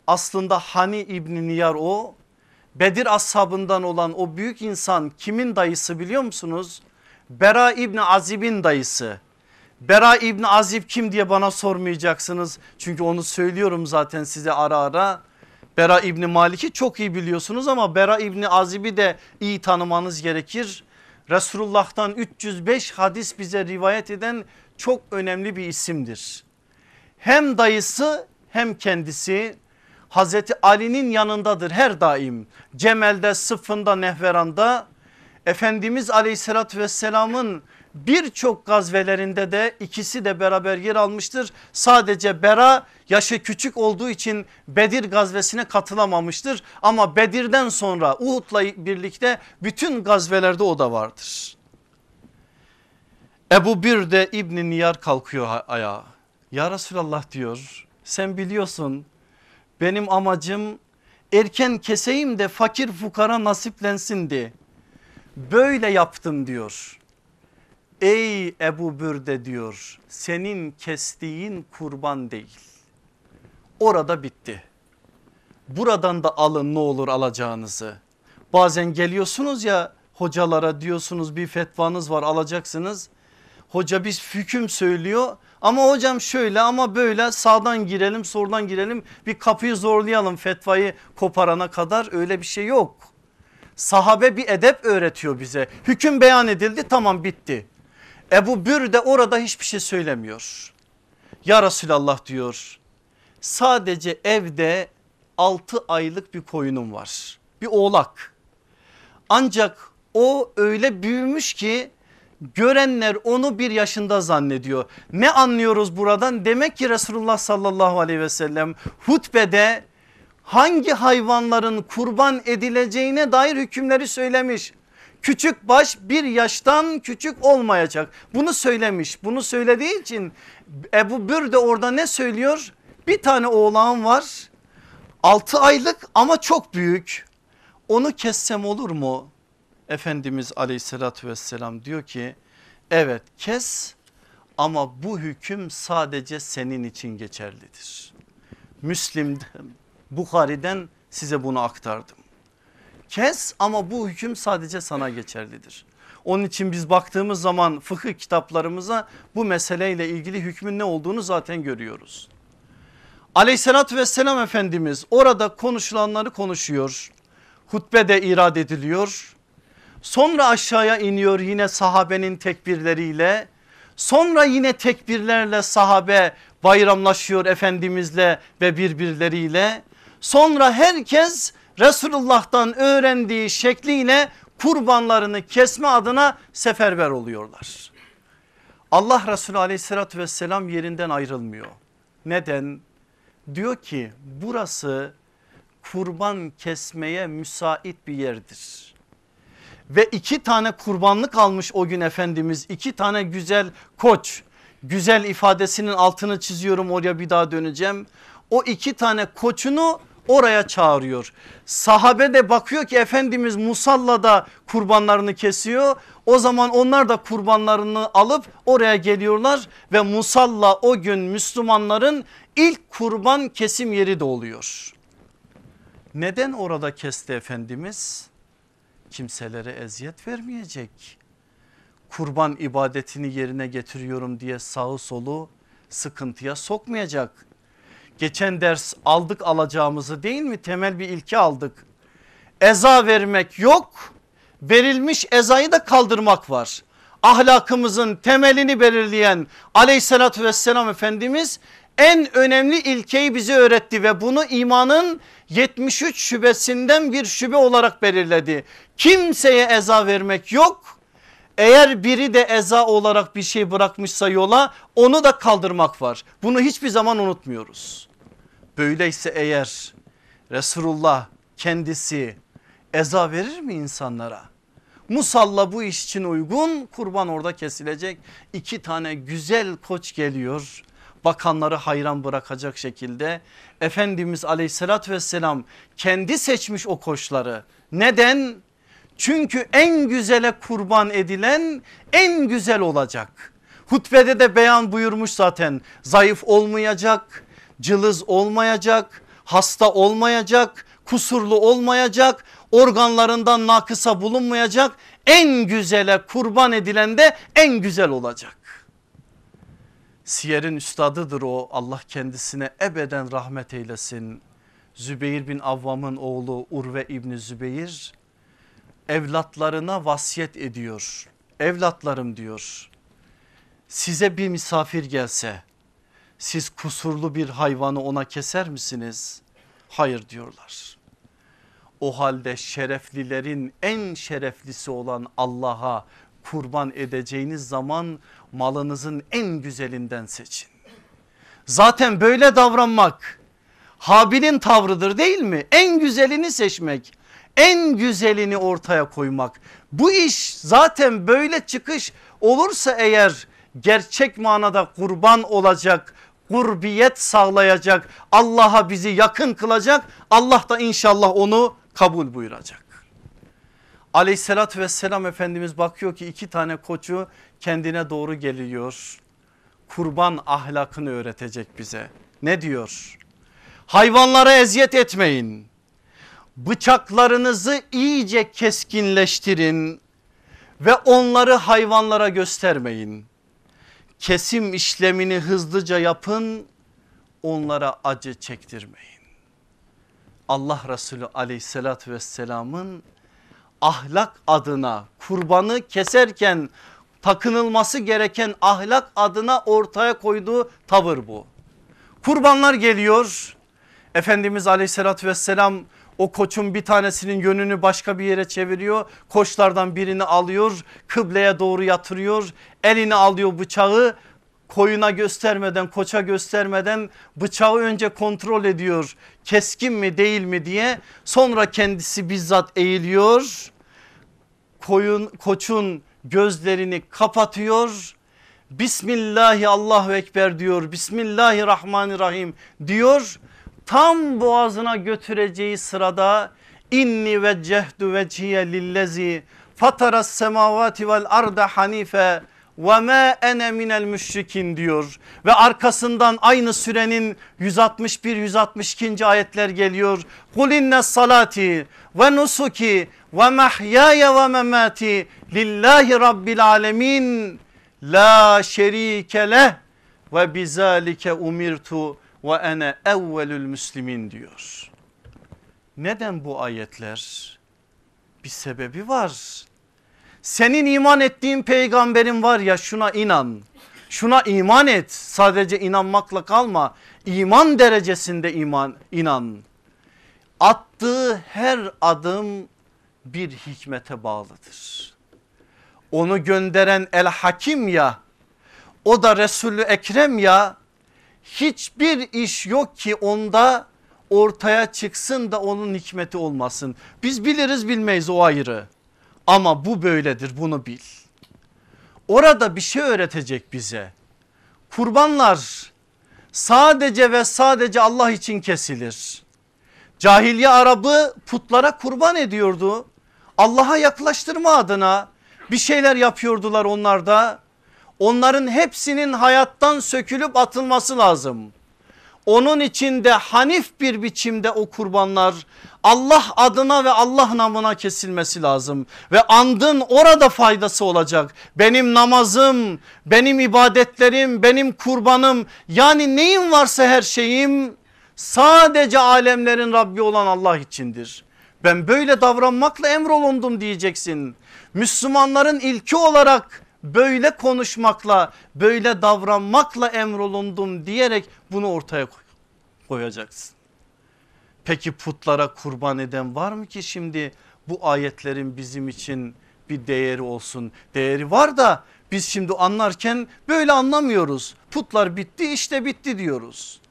aslında Hani İbni Niyar o. Bedir ashabından olan o büyük insan kimin dayısı biliyor musunuz? Bera İbni Azib'in dayısı. Bera İbni Azib kim diye bana sormayacaksınız. Çünkü onu söylüyorum zaten size ara ara. Bera İbni Malik'i çok iyi biliyorsunuz ama Bera İbni Azib'i de iyi tanımanız gerekir. Resulullah'tan 305 hadis bize rivayet eden çok önemli bir isimdir hem dayısı hem kendisi Hazreti Ali'nin yanındadır her daim. Cemel'de, Sıffın'da, Nehveran'da Efendimiz aleyhissalatü vesselamın Birçok gazvelerinde de ikisi de beraber yer almıştır. Sadece Bera yaşı küçük olduğu için Bedir gazvesine katılamamıştır. Ama Bedir'den sonra Uhud'la birlikte bütün gazvelerde o da vardır. Ebu Bir de İbni Niyar kalkıyor ayağa. Ya Resulallah diyor sen biliyorsun benim amacım erken keseyim de fakir fukara nasiplensin diye. Böyle yaptım diyor. Ey Ebu Bürde diyor senin kestiğin kurban değil. Orada bitti. Buradan da alın ne olur alacağınızı. Bazen geliyorsunuz ya hocalara diyorsunuz bir fetvanız var alacaksınız. Hoca biz hüküm söylüyor ama hocam şöyle ama böyle sağdan girelim soldan girelim bir kapıyı zorlayalım fetvayı koparana kadar öyle bir şey yok. Sahabe bir edep öğretiyor bize hüküm beyan edildi tamam bitti. Ebu Bür de orada hiçbir şey söylemiyor. Ya Resulallah diyor sadece evde 6 aylık bir koyunum var bir oğlak. Ancak o öyle büyümüş ki görenler onu bir yaşında zannediyor. Ne anlıyoruz buradan? Demek ki Resulullah sallallahu aleyhi ve sellem hutbede hangi hayvanların kurban edileceğine dair hükümleri söylemiş. Küçük baş bir yaştan küçük olmayacak. Bunu söylemiş. Bunu söylediği için Ebu Bür de orada ne söylüyor? Bir tane oğlan var. 6 aylık ama çok büyük. Onu kessem olur mu? Efendimiz aleyhissalatü vesselam diyor ki evet kes ama bu hüküm sadece senin için geçerlidir. Müslim'den Bukhari'den size bunu aktardım. Kes ama bu hüküm sadece sana geçerlidir. Onun için biz baktığımız zaman fıkıh kitaplarımıza bu meseleyle ilgili hükmün ne olduğunu zaten görüyoruz. Aleyhissalatü vesselam Efendimiz orada konuşulanları konuşuyor. Hutbe de irad ediliyor. Sonra aşağıya iniyor yine sahabenin tekbirleriyle. Sonra yine tekbirlerle sahabe bayramlaşıyor Efendimizle ve birbirleriyle. Sonra herkes Resulullah'tan öğrendiği şekliyle kurbanlarını kesme adına seferber oluyorlar. Allah Resulü aleyhissalatü vesselam yerinden ayrılmıyor. Neden? Diyor ki burası kurban kesmeye müsait bir yerdir. Ve iki tane kurbanlık almış o gün Efendimiz iki tane güzel koç güzel ifadesinin altını çiziyorum oraya bir daha döneceğim. O iki tane koçunu oraya çağırıyor. Sahabe de bakıyor ki Efendimiz Musalla'da kurbanlarını kesiyor. O zaman onlar da kurbanlarını alıp oraya geliyorlar ve Musalla o gün Müslümanların ilk kurban kesim yeri de oluyor. Neden orada kesti Efendimiz? Kimselere eziyet vermeyecek. Kurban ibadetini yerine getiriyorum diye sağı solu sıkıntıya sokmayacak Geçen ders aldık alacağımızı değil mi? Temel bir ilke aldık. Eza vermek yok. Verilmiş ezayı da kaldırmak var. Ahlakımızın temelini belirleyen aleyhissalatü vesselam Efendimiz en önemli ilkeyi bize öğretti ve bunu imanın 73 şubesinden bir şube olarak belirledi. Kimseye eza vermek yok. Eğer biri de eza olarak bir şey bırakmışsa yola onu da kaldırmak var. Bunu hiçbir zaman unutmuyoruz. Böyleyse eğer Resulullah kendisi eza verir mi insanlara? Musalla bu iş için uygun kurban orada kesilecek. İki tane güzel koç geliyor bakanları hayran bırakacak şekilde Efendimiz aleyhissalatü vesselam kendi seçmiş o koçları. Neden? Çünkü en güzele kurban edilen en güzel olacak. Hutbede de beyan buyurmuş zaten zayıf olmayacak cılız olmayacak, hasta olmayacak, kusurlu olmayacak, organlarından nakısa bulunmayacak. En güzele kurban edilen de en güzel olacak. Siyer'in üstadıdır o Allah kendisine ebeden rahmet eylesin. Zübeyir bin Avvam'ın oğlu Urve İbni Zübeyir evlatlarına vasiyet ediyor. Evlatlarım diyor size bir misafir gelse siz kusurlu bir hayvanı ona keser misiniz? Hayır diyorlar. O halde şereflilerin en şereflisi olan Allah'a kurban edeceğiniz zaman malınızın en güzelinden seçin. Zaten böyle davranmak Habil'in tavrıdır değil mi? En güzelini seçmek, en güzelini ortaya koymak. Bu iş zaten böyle çıkış olursa eğer gerçek manada kurban olacak, kurbiyet sağlayacak, Allah'a bizi yakın kılacak. Allah da inşallah onu kabul buyuracak. Aleyhissalatü vesselam Efendimiz bakıyor ki iki tane koçu kendine doğru geliyor. Kurban ahlakını öğretecek bize. Ne diyor? Hayvanlara eziyet etmeyin. Bıçaklarınızı iyice keskinleştirin ve onları hayvanlara göstermeyin. Kesim işlemini hızlıca yapın onlara acı çektirmeyin. Allah Resulü aleyhissalatü vesselamın ahlak adına kurbanı keserken takınılması gereken ahlak adına ortaya koyduğu tavır bu. Kurbanlar geliyor. Efendimiz aleyhissalatü vesselam o koçun bir tanesinin yönünü başka bir yere çeviriyor. Koçlardan birini alıyor kıbleye doğru yatırıyor. Eline alıyor bıçağı koyuna göstermeden koça göstermeden bıçağı önce kontrol ediyor. Keskin mi değil mi diye sonra kendisi bizzat eğiliyor. Koyun, koçun gözlerini kapatıyor. Bismillahi Allahu Ekber diyor. Bismillahirrahmanirrahim diyor. Tam boğazına götüreceği sırada inni ve cehdu veciye lillezi fataras semavati vel arda hanife ve ma ene minel müşrikin diyor ve arkasından aynı sürenin 161 162. ayetler geliyor. Kul inne salati ve nusuki ve mahyaya ve memati lillahi rabbil alemin la şerike leh ve bizalike umirtu ve ene evvelül müslimin diyor. Neden bu ayetler? Bir sebebi var. Senin iman ettiğin peygamberin var ya şuna inan. Şuna iman et. Sadece inanmakla kalma. İman derecesinde iman inan. Attığı her adım bir hikmete bağlıdır. Onu gönderen El Hakim ya o da Resulü Ekrem ya hiçbir iş yok ki onda ortaya çıksın da onun hikmeti olmasın. Biz biliriz bilmeyiz o ayrı. Ama bu böyledir bunu bil. Orada bir şey öğretecek bize. Kurbanlar sadece ve sadece Allah için kesilir. Cahiliye Arabı putlara kurban ediyordu. Allah'a yaklaştırma adına bir şeyler yapıyordular onlarda. Onların hepsinin hayattan sökülüp atılması lazım. Onun içinde hanif bir biçimde o kurbanlar Allah adına ve Allah namına kesilmesi lazım. Ve andın orada faydası olacak. Benim namazım, benim ibadetlerim, benim kurbanım yani neyim varsa her şeyim sadece alemlerin Rabbi olan Allah içindir. Ben böyle davranmakla emrolundum diyeceksin. Müslümanların ilki olarak böyle konuşmakla böyle davranmakla emrolundum diyerek bunu ortaya koyacaksın. Peki putlara kurban eden var mı ki şimdi bu ayetlerin bizim için bir değeri olsun. Değeri var da biz şimdi anlarken böyle anlamıyoruz. Putlar bitti işte bitti diyoruz.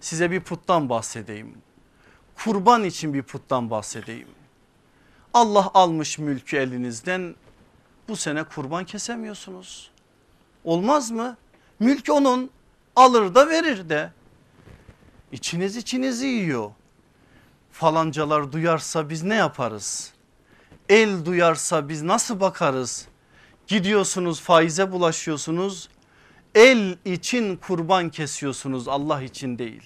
Size bir puttan bahsedeyim. Kurban için bir puttan bahsedeyim. Allah almış mülkü elinizden bu sene kurban kesemiyorsunuz. Olmaz mı? Mülk onun alır da verir de. İçiniz içinizi yiyor. Falancalar duyarsa biz ne yaparız? El duyarsa biz nasıl bakarız? Gidiyorsunuz faize bulaşıyorsunuz. El için kurban kesiyorsunuz Allah için değil.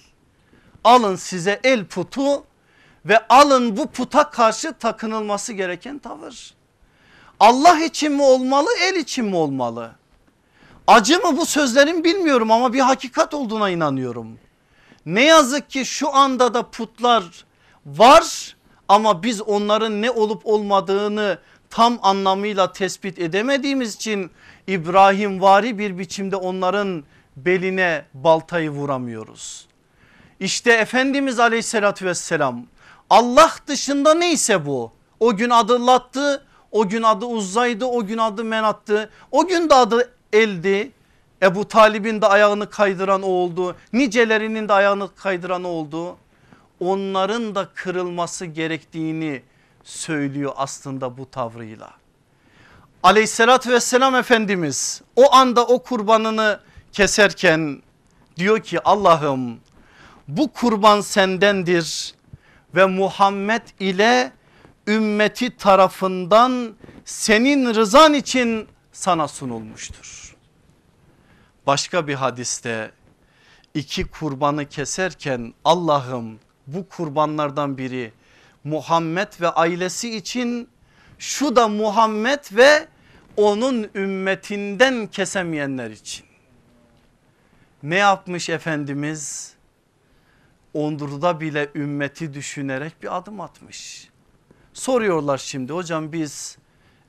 Alın size el putu ve alın bu puta karşı takınılması gereken tavır. Allah için mi olmalı el için mi olmalı? Acı mı bu sözlerin bilmiyorum ama bir hakikat olduğuna inanıyorum. Ne yazık ki şu anda da putlar var ama biz onların ne olup olmadığını tam anlamıyla tespit edemediğimiz için İbrahim vari bir biçimde onların beline baltayı vuramıyoruz. İşte Efendimiz aleyhissalatü vesselam Allah dışında neyse bu o gün adıllattı O gün adı Uzza'ydı o gün adı Menat'tı. O gün de adı El'di. Ebu Talib'in de ayağını kaydıran o oldu. Nicelerinin de ayağını kaydıran o oldu. Onların da kırılması gerektiğini söylüyor aslında bu tavrıyla. Aleyhissalatü vesselam Efendimiz o anda o kurbanını keserken diyor ki Allah'ım bu kurban sendendir ve Muhammed ile ümmeti tarafından senin rızan için sana sunulmuştur. Başka bir hadiste iki kurbanı keserken Allah'ım bu kurbanlardan biri Muhammed ve ailesi için şu da Muhammed ve onun ümmetinden kesemeyenler için. Ne yapmış Efendimiz? Ondurda bile ümmeti düşünerek bir adım atmış. Soruyorlar şimdi hocam biz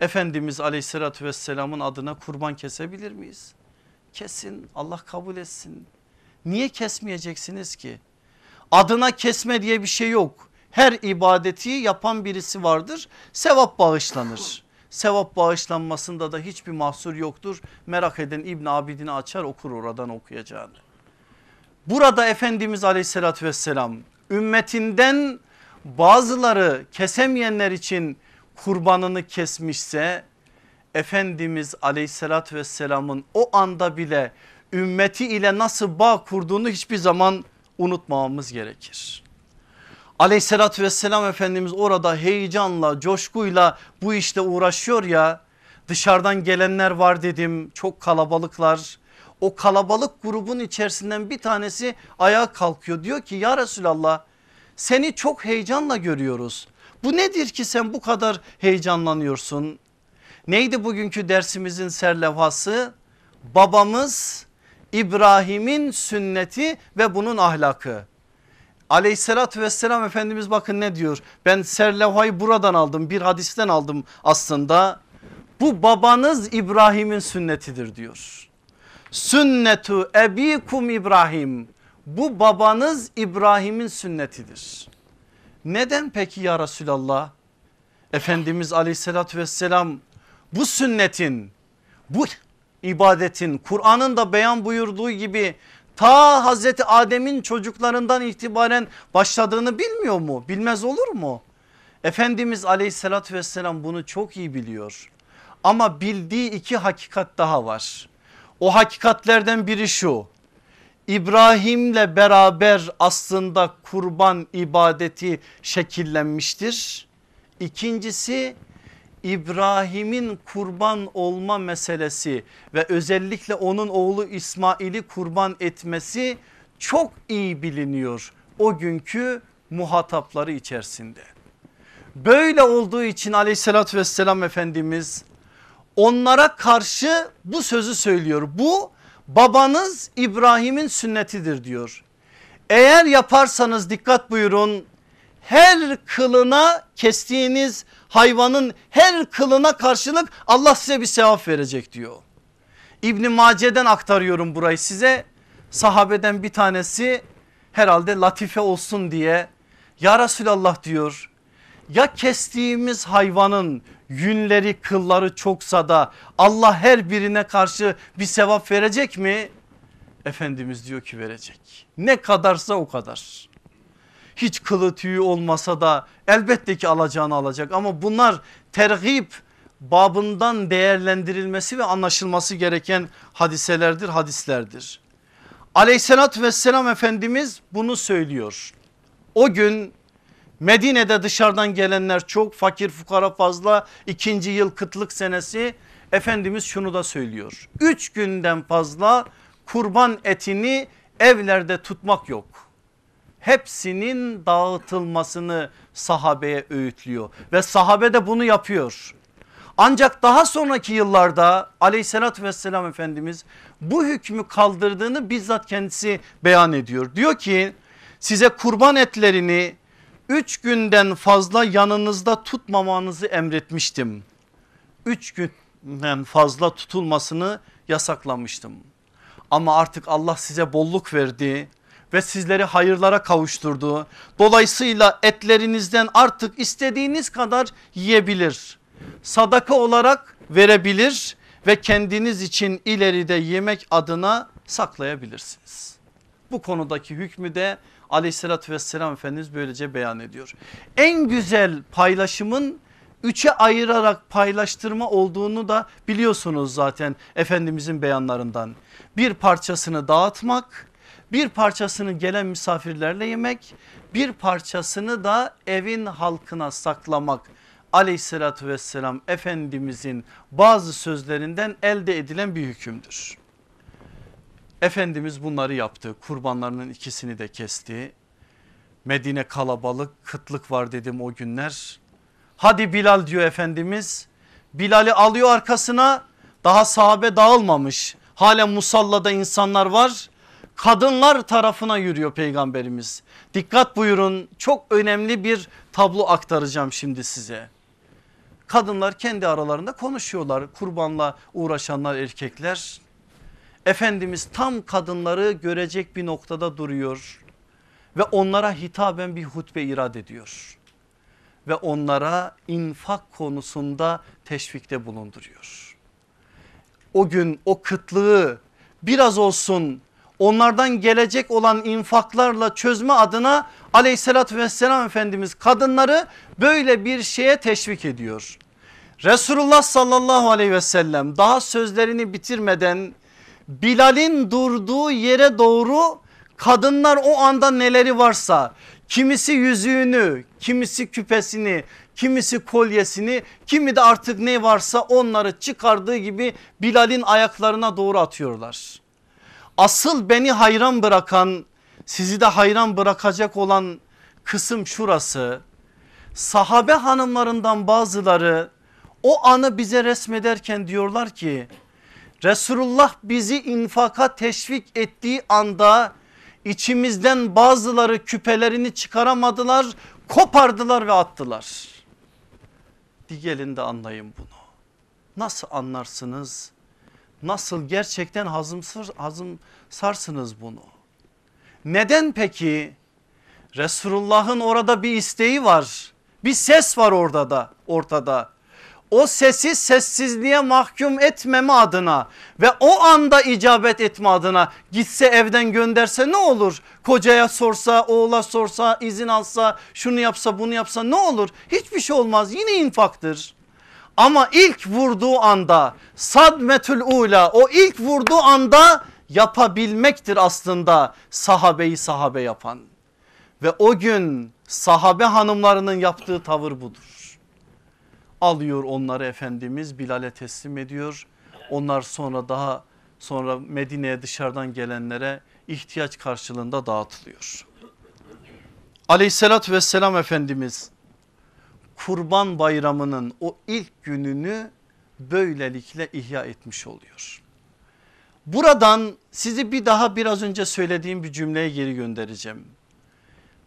Efendimiz aleyhissalatü vesselamın adına kurban kesebilir miyiz? Kesin Allah kabul etsin. Niye kesmeyeceksiniz ki? Adına kesme diye bir şey yok. Her ibadeti yapan birisi vardır. Sevap bağışlanır. Sevap bağışlanmasında da hiçbir mahsur yoktur. Merak eden İbn Abidin'i açar okur oradan okuyacağını. Burada Efendimiz aleyhissalatü vesselam ümmetinden bazıları kesemeyenler için kurbanını kesmişse Efendimiz aleyhissalatü vesselamın o anda bile ümmeti ile nasıl bağ kurduğunu hiçbir zaman unutmamamız gerekir. Aleyhissalatü vesselam Efendimiz orada heyecanla coşkuyla bu işte uğraşıyor ya dışarıdan gelenler var dedim çok kalabalıklar. O kalabalık grubun içerisinden bir tanesi ayağa kalkıyor diyor ki ya Resulallah seni çok heyecanla görüyoruz. Bu nedir ki sen bu kadar heyecanlanıyorsun? Neydi bugünkü dersimizin serlevhası? Babamız İbrahim'in sünneti ve bunun ahlakı. Aleyhissalatü vesselam Efendimiz bakın ne diyor ben serlevhayı buradan aldım bir hadisten aldım aslında. Bu babanız İbrahim'in sünnetidir diyor. Sünnetu ebikum İbrahim bu babanız İbrahim'in sünnetidir. Neden peki ya Resulallah? Efendimiz aleyhissalatü vesselam bu sünnetin bu ibadetin Kur'an'ın da beyan buyurduğu gibi ta Hazreti Adem'in çocuklarından itibaren başladığını bilmiyor mu? Bilmez olur mu? Efendimiz aleyhissalatü vesselam bunu çok iyi biliyor. Ama bildiği iki hakikat daha var. O hakikatlerden biri şu. İbrahim'le beraber aslında kurban ibadeti şekillenmiştir. İkincisi İbrahim'in kurban olma meselesi ve özellikle onun oğlu İsmail'i kurban etmesi çok iyi biliniyor o günkü muhatapları içerisinde. Böyle olduğu için aleyhissalatü vesselam Efendimiz onlara karşı bu sözü söylüyor. Bu babanız İbrahim'in sünnetidir diyor. Eğer yaparsanız dikkat buyurun her kılına kestiğiniz hayvanın her kılına karşılık Allah size bir sevap verecek diyor. İbni Mace'den aktarıyorum burayı size. Sahabeden bir tanesi herhalde latife olsun diye ya Resulallah diyor ya kestiğimiz hayvanın yünleri kılları çoksa da Allah her birine karşı bir sevap verecek mi? Efendimiz diyor ki verecek. Ne kadarsa o kadar. Hiç kılı tüyü olmasa da elbette ki alacağını alacak ama bunlar tergip babından değerlendirilmesi ve anlaşılması gereken hadiselerdir hadislerdir. Aleyhissalatü vesselam Efendimiz bunu söylüyor. O gün Medine'de dışarıdan gelenler çok fakir fukara fazla ikinci yıl kıtlık senesi Efendimiz şunu da söylüyor. Üç günden fazla kurban etini evlerde tutmak yok. Hepsinin dağıtılmasını sahabeye öğütlüyor ve sahabe de bunu yapıyor. Ancak daha sonraki yıllarda aleyhissalatü vesselam Efendimiz bu hükmü kaldırdığını bizzat kendisi beyan ediyor. Diyor ki size kurban etlerini üç günden fazla yanınızda tutmamanızı emretmiştim. Üç günden fazla tutulmasını yasaklamıştım. Ama artık Allah size bolluk verdi ve sizleri hayırlara kavuşturdu. Dolayısıyla etlerinizden artık istediğiniz kadar yiyebilir. sadaka olarak verebilir ve kendiniz için ileride yemek adına saklayabilirsiniz. Bu konudaki hükmü de aleyhissalatü vesselam Efendimiz böylece beyan ediyor. En güzel paylaşımın üçe ayırarak paylaştırma olduğunu da biliyorsunuz zaten Efendimizin beyanlarından. Bir parçasını dağıtmak, bir parçasını gelen misafirlerle yemek, bir parçasını da evin halkına saklamak aleyhissalatü vesselam Efendimizin bazı sözlerinden elde edilen bir hükümdür. Efendimiz bunları yaptı kurbanlarının ikisini de kesti. Medine kalabalık kıtlık var dedim o günler. Hadi Bilal diyor Efendimiz Bilal'i alıyor arkasına daha sahabe dağılmamış. Halen musallada insanlar var. Kadınlar tarafına yürüyor peygamberimiz. Dikkat buyurun çok önemli bir tablo aktaracağım şimdi size. Kadınlar kendi aralarında konuşuyorlar kurbanla uğraşanlar erkekler. Efendimiz tam kadınları görecek bir noktada duruyor ve onlara hitaben bir hutbe irad ediyor. Ve onlara infak konusunda teşvikte bulunduruyor. O gün o kıtlığı biraz olsun onlardan gelecek olan infaklarla çözme adına aleyhissalatü vesselam Efendimiz kadınları böyle bir şeye teşvik ediyor. Resulullah sallallahu aleyhi ve sellem daha sözlerini bitirmeden Bilal'in durduğu yere doğru kadınlar o anda neleri varsa kimisi yüzüğünü kimisi küpesini kimisi kolyesini kimi de artık ne varsa onları çıkardığı gibi Bilal'in ayaklarına doğru atıyorlar. Asıl beni hayran bırakan sizi de hayran bırakacak olan kısım şurası. Sahabe hanımlarından bazıları o anı bize resmederken diyorlar ki Resulullah bizi infaka teşvik ettiği anda içimizden bazıları küpelerini çıkaramadılar kopardılar ve attılar. Gelin de anlayın bunu. Nasıl anlarsınız? Nasıl gerçekten hazımsır, hazımsarsınız bunu? Neden peki? Resulullah'ın orada bir isteği var. Bir ses var orada da ortada o sesi sessizliğe mahkum etmeme adına ve o anda icabet etme adına gitse evden gönderse ne olur? Kocaya sorsa oğula sorsa izin alsa şunu yapsa bunu yapsa ne olur? Hiçbir şey olmaz yine infaktır. Ama ilk vurduğu anda sadmetül ula o ilk vurduğu anda yapabilmektir aslında sahabeyi sahabe yapan. Ve o gün sahabe hanımlarının yaptığı tavır budur alıyor onları Efendimiz Bilal'e teslim ediyor. Onlar sonra daha sonra Medine'ye dışarıdan gelenlere ihtiyaç karşılığında dağıtılıyor. Aleyhissalatü vesselam Efendimiz kurban bayramının o ilk gününü böylelikle ihya etmiş oluyor. Buradan sizi bir daha biraz önce söylediğim bir cümleye geri göndereceğim.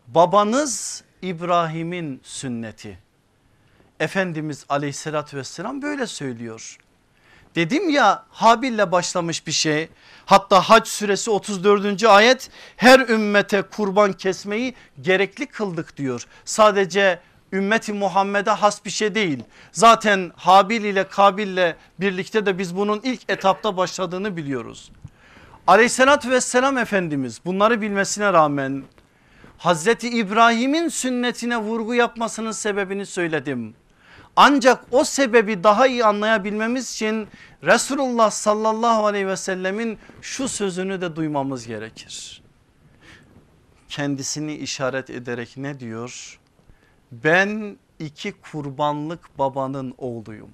Babanız İbrahim'in sünneti Efendimiz aleyhissalatü vesselam böyle söylüyor. Dedim ya Habil'le başlamış bir şey. Hatta Hac suresi 34. ayet her ümmete kurban kesmeyi gerekli kıldık diyor. Sadece ümmeti Muhammed'e has bir şey değil. Zaten Habil ile Kabil ile birlikte de biz bunun ilk etapta başladığını biliyoruz. Aleyhissalatü vesselam Efendimiz bunları bilmesine rağmen Hazreti İbrahim'in sünnetine vurgu yapmasının sebebini söyledim. Ancak o sebebi daha iyi anlayabilmemiz için Resulullah sallallahu aleyhi ve sellemin şu sözünü de duymamız gerekir. Kendisini işaret ederek ne diyor? Ben iki kurbanlık babanın oğluyum.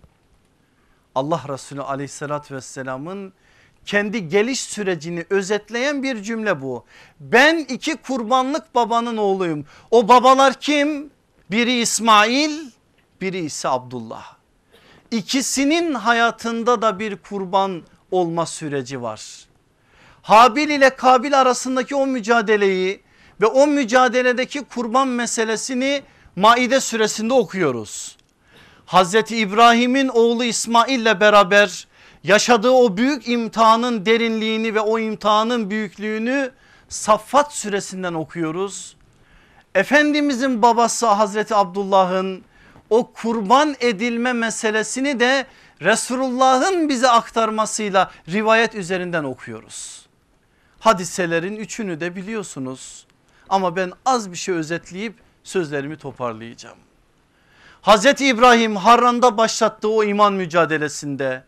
Allah Resulü aleyhissalatü vesselamın kendi geliş sürecini özetleyen bir cümle bu. Ben iki kurbanlık babanın oğluyum. O babalar kim? Biri İsmail biri ise Abdullah. İkisinin hayatında da bir kurban olma süreci var. Habil ile Kabil arasındaki o mücadeleyi ve o mücadeledeki kurban meselesini Maide suresinde okuyoruz. Hazreti İbrahim'in oğlu İsmail ile beraber yaşadığı o büyük imtihanın derinliğini ve o imtihanın büyüklüğünü Saffat suresinden okuyoruz. Efendimizin babası Hazreti Abdullah'ın o kurban edilme meselesini de Resulullah'ın bize aktarmasıyla rivayet üzerinden okuyoruz. Hadiselerin üçünü de biliyorsunuz ama ben az bir şey özetleyip sözlerimi toparlayacağım. Hazreti İbrahim Harran'da başlattığı o iman mücadelesinde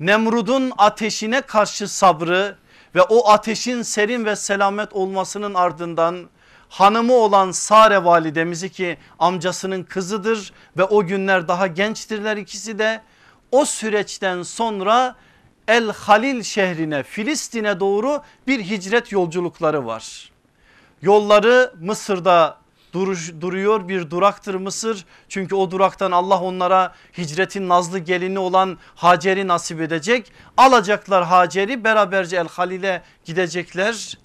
Nemrud'un ateşine karşı sabrı ve o ateşin serin ve selamet olmasının ardından hanımı olan Sare validemizi ki amcasının kızıdır ve o günler daha gençtirler ikisi de o süreçten sonra El Halil şehrine Filistin'e doğru bir hicret yolculukları var. Yolları Mısır'da duruş, duruyor bir duraktır Mısır. Çünkü o duraktan Allah onlara hicretin nazlı gelini olan Hacer'i nasip edecek. Alacaklar Hacer'i beraberce El Halil'e gidecekler.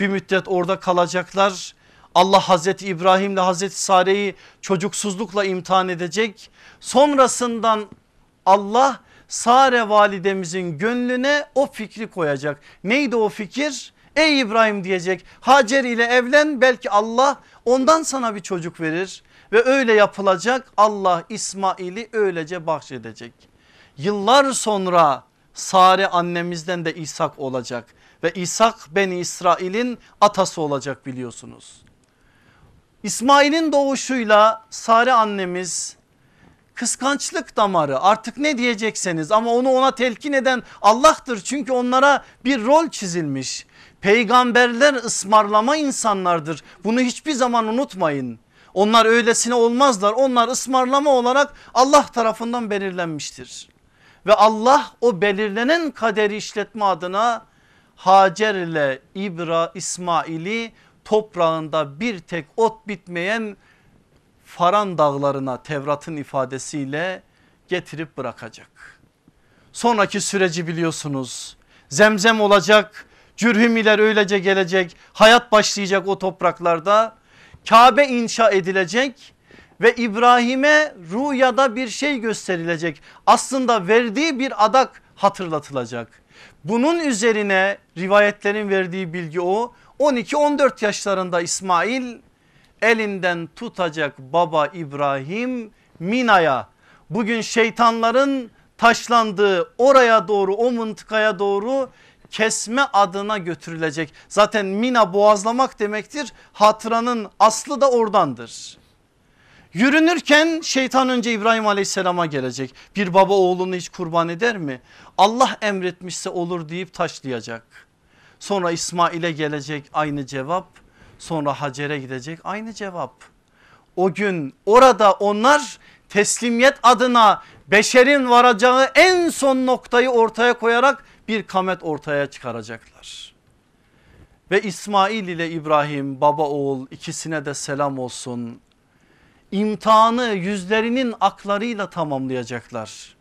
Bir müddet orada kalacaklar. Allah Hazreti İbrahim ile Hazreti Sare'yi çocuksuzlukla imtihan edecek. Sonrasından Allah Sare validemizin gönlüne o fikri koyacak. Neydi o fikir? Ey İbrahim diyecek Hacer ile evlen belki Allah ondan sana bir çocuk verir ve öyle yapılacak Allah İsmail'i öylece bahşedecek. Yıllar sonra Sare annemizden de İshak olacak ve İshak Beni İsrail'in atası olacak biliyorsunuz. İsmail'in doğuşuyla Sare annemiz kıskançlık damarı artık ne diyecekseniz ama onu ona telkin eden Allah'tır. Çünkü onlara bir rol çizilmiş. Peygamberler ısmarlama insanlardır. Bunu hiçbir zaman unutmayın. Onlar öylesine olmazlar. Onlar ısmarlama olarak Allah tarafından belirlenmiştir. Ve Allah o belirlenen kaderi işletme adına Hacer ile İbra İsmail'i toprağında bir tek ot bitmeyen Faran dağlarına Tevrat'ın ifadesiyle getirip bırakacak. Sonraki süreci biliyorsunuz. Zemzem olacak, cürhümiler öylece gelecek, hayat başlayacak o topraklarda. Kabe inşa edilecek ve İbrahim'e rüyada bir şey gösterilecek. Aslında verdiği bir adak hatırlatılacak. Bunun üzerine rivayetlerin verdiği bilgi o 12-14 yaşlarında İsmail elinden tutacak baba İbrahim Mina'ya bugün şeytanların taşlandığı oraya doğru o mıntıkaya doğru kesme adına götürülecek. Zaten Mina boğazlamak demektir hatıranın aslı da oradandır. Yürünürken şeytan önce İbrahim aleyhisselama gelecek. Bir baba oğlunu hiç kurban eder mi? Allah emretmişse olur deyip taşlayacak. Sonra İsmail'e gelecek aynı cevap. Sonra Hacer'e gidecek aynı cevap. O gün orada onlar teslimiyet adına beşerin varacağı en son noktayı ortaya koyarak bir kamet ortaya çıkaracaklar. Ve İsmail ile İbrahim baba oğul ikisine de selam olsun. İmtihanı yüzlerinin aklarıyla tamamlayacaklar.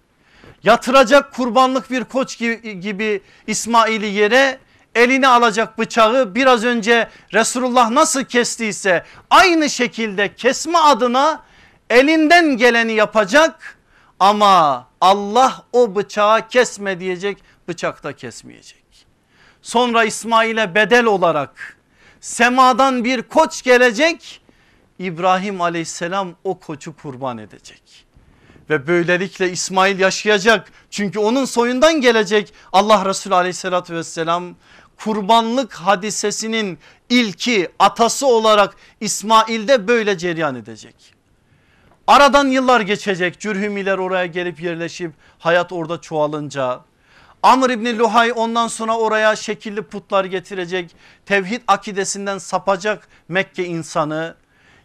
Yatıracak kurbanlık bir koç gibi İsmail'i yere eline alacak bıçağı biraz önce Resulullah nasıl kestiyse aynı şekilde kesme adına elinden geleni yapacak ama Allah o bıçağı kesme diyecek bıçakta kesmeyecek. Sonra İsmail'e bedel olarak semadan bir koç gelecek İbrahim aleyhisselam o koçu kurban edecek. Ve böylelikle İsmail yaşayacak çünkü onun soyundan gelecek Allah Resulü aleyhissalatü vesselam kurbanlık hadisesinin ilki atası olarak İsmail'de böyle cereyan edecek. Aradan yıllar geçecek cürhümiler oraya gelip yerleşip hayat orada çoğalınca. Amr İbni Luhay ondan sonra oraya şekilli putlar getirecek tevhid akidesinden sapacak Mekke insanı.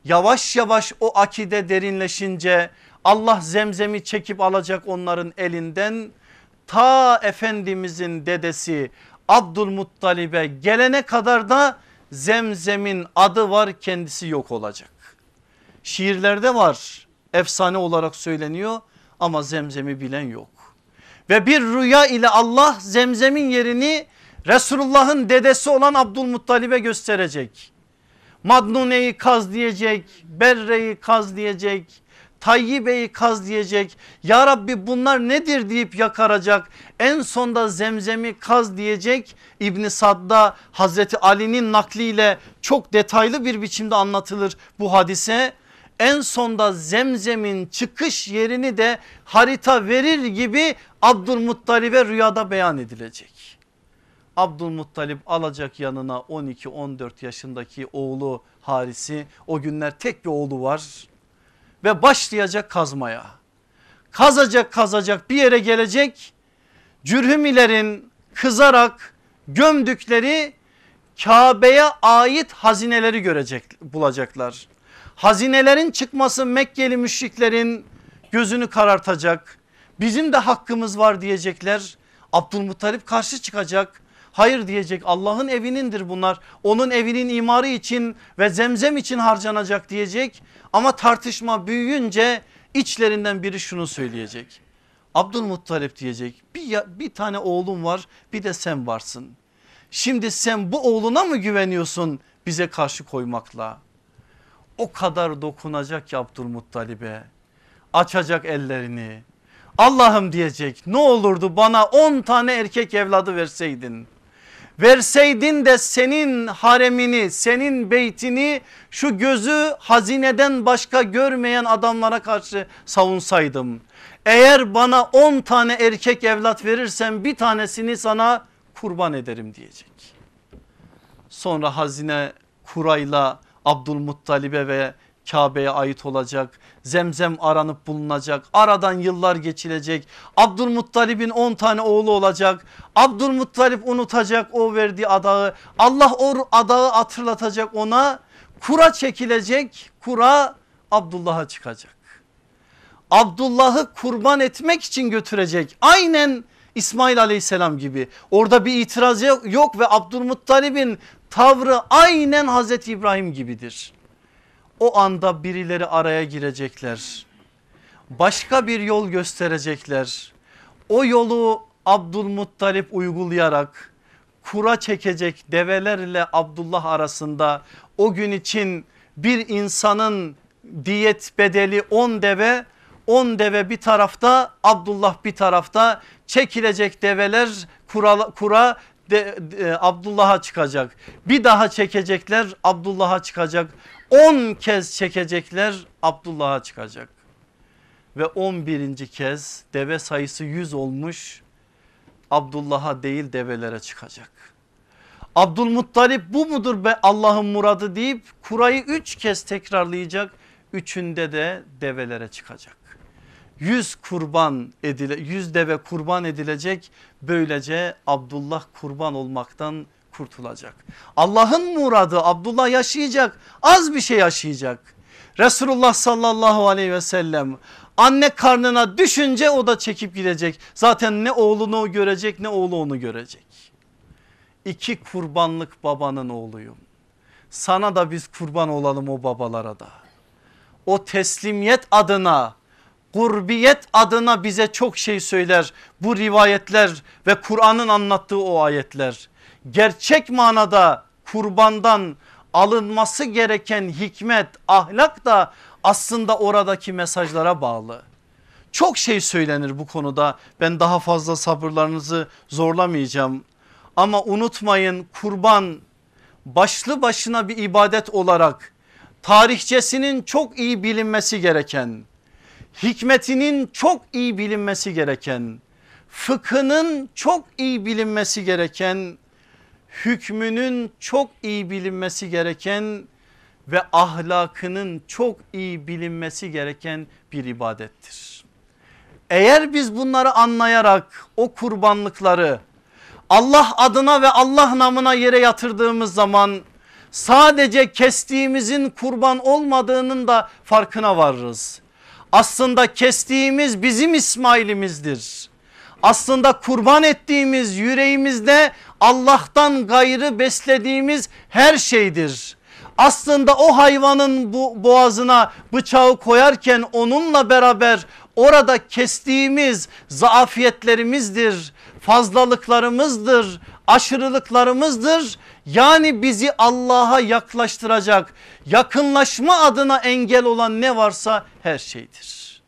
Yavaş yavaş o akide derinleşince Allah zemzemi çekip alacak onların elinden. Ta Efendimizin dedesi Abdülmuttalib'e gelene kadar da zemzemin adı var kendisi yok olacak. Şiirlerde var efsane olarak söyleniyor ama zemzemi bilen yok. Ve bir rüya ile Allah zemzemin yerini Resulullah'ın dedesi olan Abdülmuttalib'e gösterecek. Madnune'yi kaz diyecek, Berre'yi kaz diyecek, Tayyibe'yi kaz diyecek. Ya Rabbi bunlar nedir deyip yakaracak. En sonda zemzemi kaz diyecek. İbni Sad'da Hazreti Ali'nin nakliyle çok detaylı bir biçimde anlatılır bu hadise. en sonda zemzemin çıkış yerini de harita verir gibi Abdülmuttalib'e rüyada beyan edilecek. Abdülmuttalip alacak yanına 12-14 yaşındaki oğlu Haris'i o günler tek bir oğlu var ve başlayacak kazmaya. Kazacak kazacak bir yere gelecek cürhümilerin kızarak gömdükleri Kabe'ye ait hazineleri görecek bulacaklar. Hazinelerin çıkması Mekkeli müşriklerin gözünü karartacak. Bizim de hakkımız var diyecekler. Abdülmuttalip karşı çıkacak. Hayır diyecek Allah'ın evinindir bunlar. Onun evinin imarı için ve zemzem için harcanacak diyecek. Ama tartışma büyüyünce içlerinden biri şunu söyleyecek. Abdülmuttalip diyecek bir, bir tane oğlum var bir de sen varsın. Şimdi sen bu oğluna mı güveniyorsun bize karşı koymakla? O kadar dokunacak ki Abdülmuttalib'e açacak ellerini. Allah'ım diyecek ne olurdu bana 10 tane erkek evladı verseydin. Verseydin de senin haremini senin beytini şu gözü hazineden başka görmeyen adamlara karşı savunsaydım. Eğer bana 10 tane erkek evlat verirsen bir tanesini sana kurban ederim diyecek. Sonra hazine kurayla Abdülmuttalib'e ve Kabe'ye ait olacak. Zemzem aranıp bulunacak. Aradan yıllar geçilecek. Abdülmuttalib'in 10 tane oğlu olacak. Abdülmuttalip unutacak o verdiği adağı. Allah o adağı hatırlatacak ona. Kura çekilecek. Kura Abdullah'a çıkacak. Abdullah'ı kurban etmek için götürecek. Aynen İsmail aleyhisselam gibi. Orada bir itiraz yok ve Abdülmuttalib'in tavrı aynen Hazreti İbrahim gibidir. O anda birileri araya girecekler. Başka bir yol gösterecekler. O yolu Abdülmuttalip uygulayarak kura çekecek develerle Abdullah arasında o gün için bir insanın diyet bedeli 10 deve 10 deve bir tarafta Abdullah bir tarafta çekilecek develer kura, kura de, de, Abdullah'a çıkacak. Bir daha çekecekler Abdullah'a çıkacak. 10 kez çekecekler Abdullah'a çıkacak. Ve 11. kez deve sayısı 100 olmuş Abdullah'a değil develere çıkacak. Abdülmuttalip bu mudur be Allah'ın muradı deyip kurayı 3 kez tekrarlayacak. Üçünde de develere çıkacak. 100 kurban edile 100 deve kurban edilecek. Böylece Abdullah kurban olmaktan kurtulacak. Allah'ın muradı Abdullah yaşayacak az bir şey yaşayacak. Resulullah sallallahu aleyhi ve sellem anne karnına düşünce o da çekip gidecek. Zaten ne oğlunu görecek ne oğlu onu görecek. İki kurbanlık babanın oğluyum. Sana da biz kurban olalım o babalara da. O teslimiyet adına Kurbiyet adına bize çok şey söyler bu rivayetler ve Kur'an'ın anlattığı o ayetler. Gerçek manada kurbandan alınması gereken hikmet ahlak da aslında oradaki mesajlara bağlı. Çok şey söylenir bu konuda ben daha fazla sabırlarınızı zorlamayacağım. Ama unutmayın kurban başlı başına bir ibadet olarak tarihçesinin çok iyi bilinmesi gereken hikmetinin çok iyi bilinmesi gereken, fıkhının çok iyi bilinmesi gereken, hükmünün çok iyi bilinmesi gereken ve ahlakının çok iyi bilinmesi gereken bir ibadettir. Eğer biz bunları anlayarak o kurbanlıkları Allah adına ve Allah namına yere yatırdığımız zaman sadece kestiğimizin kurban olmadığının da farkına varırız aslında kestiğimiz bizim İsmail'imizdir. Aslında kurban ettiğimiz yüreğimizde Allah'tan gayrı beslediğimiz her şeydir. Aslında o hayvanın bu boğazına bıçağı koyarken onunla beraber orada kestiğimiz zaafiyetlerimizdir, fazlalıklarımızdır, aşırılıklarımızdır. Yani bizi Allah'a yaklaştıracak yakınlaşma adına engel olan ne varsa her şeydir.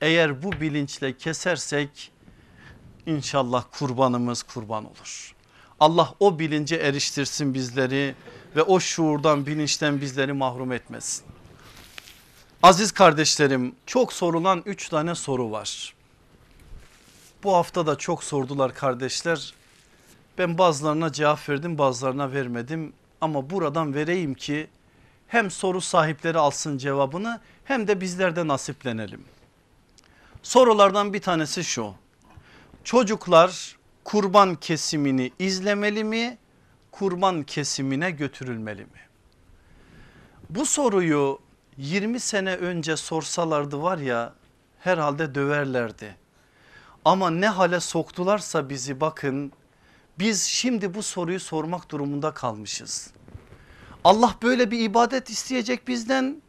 Eğer bu bilinçle kesersek inşallah kurbanımız kurban olur. Allah o bilince eriştirsin bizleri ve o şuurdan bilinçten bizleri mahrum etmesin. Aziz kardeşlerim çok sorulan üç tane soru var. Bu hafta da çok sordular kardeşler. Ben bazılarına cevap verdim bazılarına vermedim. Ama buradan vereyim ki hem soru sahipleri alsın cevabını hem de bizler de nasiplenelim. Sorulardan bir tanesi şu. Çocuklar kurban kesimini izlemeli mi? Kurban kesimine götürülmeli mi? Bu soruyu 20 sene önce sorsalardı var ya herhalde döverlerdi. Ama ne hale soktularsa bizi bakın biz şimdi bu soruyu sormak durumunda kalmışız. Allah böyle bir ibadet isteyecek bizden.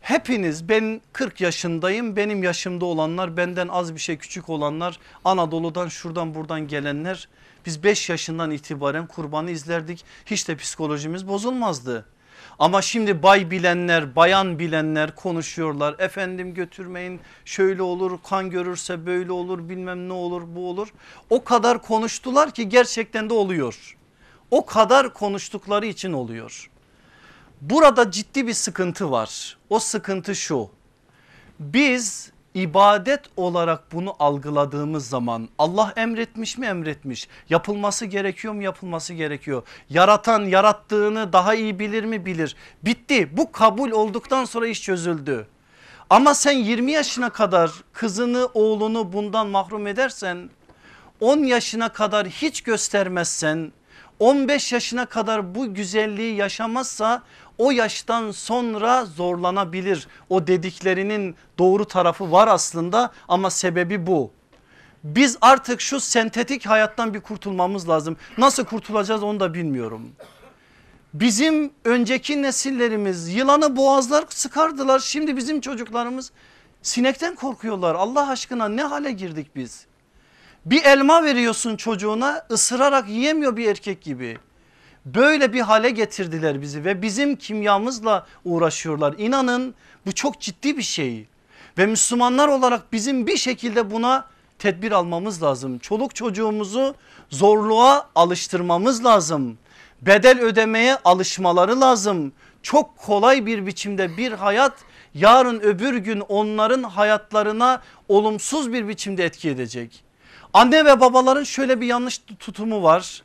Hepiniz ben 40 yaşındayım benim yaşımda olanlar benden az bir şey küçük olanlar Anadolu'dan şuradan buradan gelenler biz 5 yaşından itibaren kurbanı izlerdik hiç de psikolojimiz bozulmazdı. Ama şimdi bay bilenler bayan bilenler konuşuyorlar efendim götürmeyin şöyle olur kan görürse böyle olur bilmem ne olur bu olur. O kadar konuştular ki gerçekten de oluyor. O kadar konuştukları için oluyor. Burada ciddi bir sıkıntı var. O sıkıntı şu. Biz ibadet olarak bunu algıladığımız zaman Allah emretmiş mi? Emretmiş. Yapılması gerekiyor mu? Yapılması gerekiyor. Yaratan yarattığını daha iyi bilir mi? Bilir. Bitti. Bu kabul olduktan sonra iş çözüldü. Ama sen 20 yaşına kadar kızını oğlunu bundan mahrum edersen 10 yaşına kadar hiç göstermezsen 15 yaşına kadar bu güzelliği yaşamazsa o yaştan sonra zorlanabilir. O dediklerinin doğru tarafı var aslında ama sebebi bu. Biz artık şu sentetik hayattan bir kurtulmamız lazım. Nasıl kurtulacağız onu da bilmiyorum. Bizim önceki nesillerimiz yılanı boğazlar sıkardılar. Şimdi bizim çocuklarımız sinekten korkuyorlar. Allah aşkına ne hale girdik biz? Bir elma veriyorsun çocuğuna ısırarak yiyemiyor bir erkek gibi. Böyle bir hale getirdiler bizi ve bizim kimyamızla uğraşıyorlar. İnanın bu çok ciddi bir şey ve Müslümanlar olarak bizim bir şekilde buna tedbir almamız lazım. Çoluk çocuğumuzu zorluğa alıştırmamız lazım. Bedel ödemeye alışmaları lazım. Çok kolay bir biçimde bir hayat yarın öbür gün onların hayatlarına olumsuz bir biçimde etki edecek. Anne ve babaların şöyle bir yanlış tutumu var.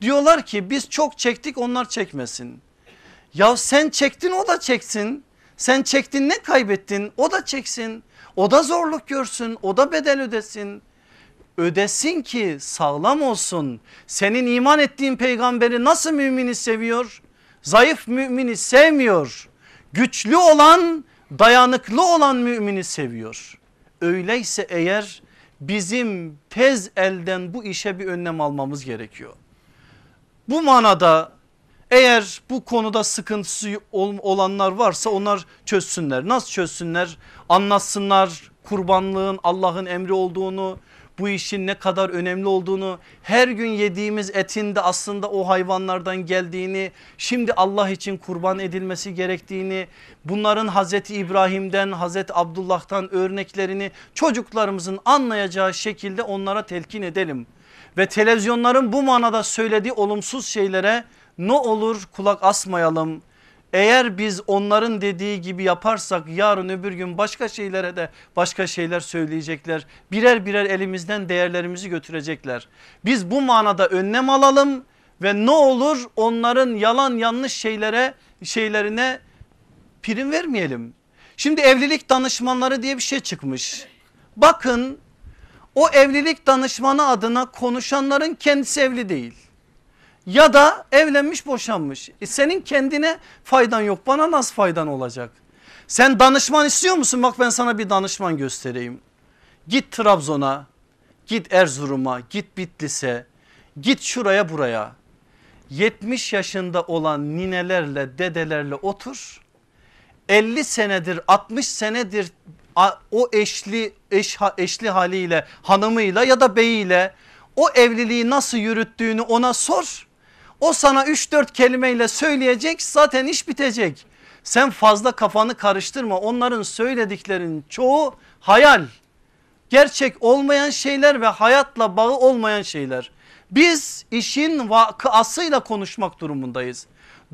Diyorlar ki biz çok çektik onlar çekmesin. Ya sen çektin o da çeksin. Sen çektin ne kaybettin o da çeksin. O da zorluk görsün o da bedel ödesin. Ödesin ki sağlam olsun. Senin iman ettiğin peygamberi nasıl mümini seviyor? Zayıf mümini sevmiyor. Güçlü olan dayanıklı olan mümini seviyor. Öyleyse eğer bizim tez elden bu işe bir önlem almamız gerekiyor. Bu manada eğer bu konuda sıkıntısı olanlar varsa onlar çözsünler. Nasıl çözsünler? Anlatsınlar kurbanlığın Allah'ın emri olduğunu, bu işin ne kadar önemli olduğunu, her gün yediğimiz etin de aslında o hayvanlardan geldiğini, şimdi Allah için kurban edilmesi gerektiğini, bunların Hazreti İbrahim'den, Hazreti Abdullah'tan örneklerini çocuklarımızın anlayacağı şekilde onlara telkin edelim ve televizyonların bu manada söylediği olumsuz şeylere ne olur kulak asmayalım. Eğer biz onların dediği gibi yaparsak yarın öbür gün başka şeylere de başka şeyler söyleyecekler. Birer birer elimizden değerlerimizi götürecekler. Biz bu manada önlem alalım ve ne olur onların yalan yanlış şeylere şeylerine prim vermeyelim. Şimdi evlilik danışmanları diye bir şey çıkmış. Bakın o evlilik danışmanı adına konuşanların kendisi evli değil. Ya da evlenmiş boşanmış. E senin kendine faydan yok bana nasıl faydan olacak? Sen danışman istiyor musun? Bak ben sana bir danışman göstereyim. Git Trabzon'a, git Erzurum'a, git Bitlis'e, git şuraya buraya. 70 yaşında olan ninelerle dedelerle otur. 50 senedir 60 senedir o eşli eş, eşli haliyle hanımıyla ya da beyiyle o evliliği nasıl yürüttüğünü ona sor. O sana 3-4 kelimeyle söyleyecek zaten iş bitecek. Sen fazla kafanı karıştırma onların söylediklerinin çoğu hayal. Gerçek olmayan şeyler ve hayatla bağı olmayan şeyler. Biz işin vakıasıyla konuşmak durumundayız.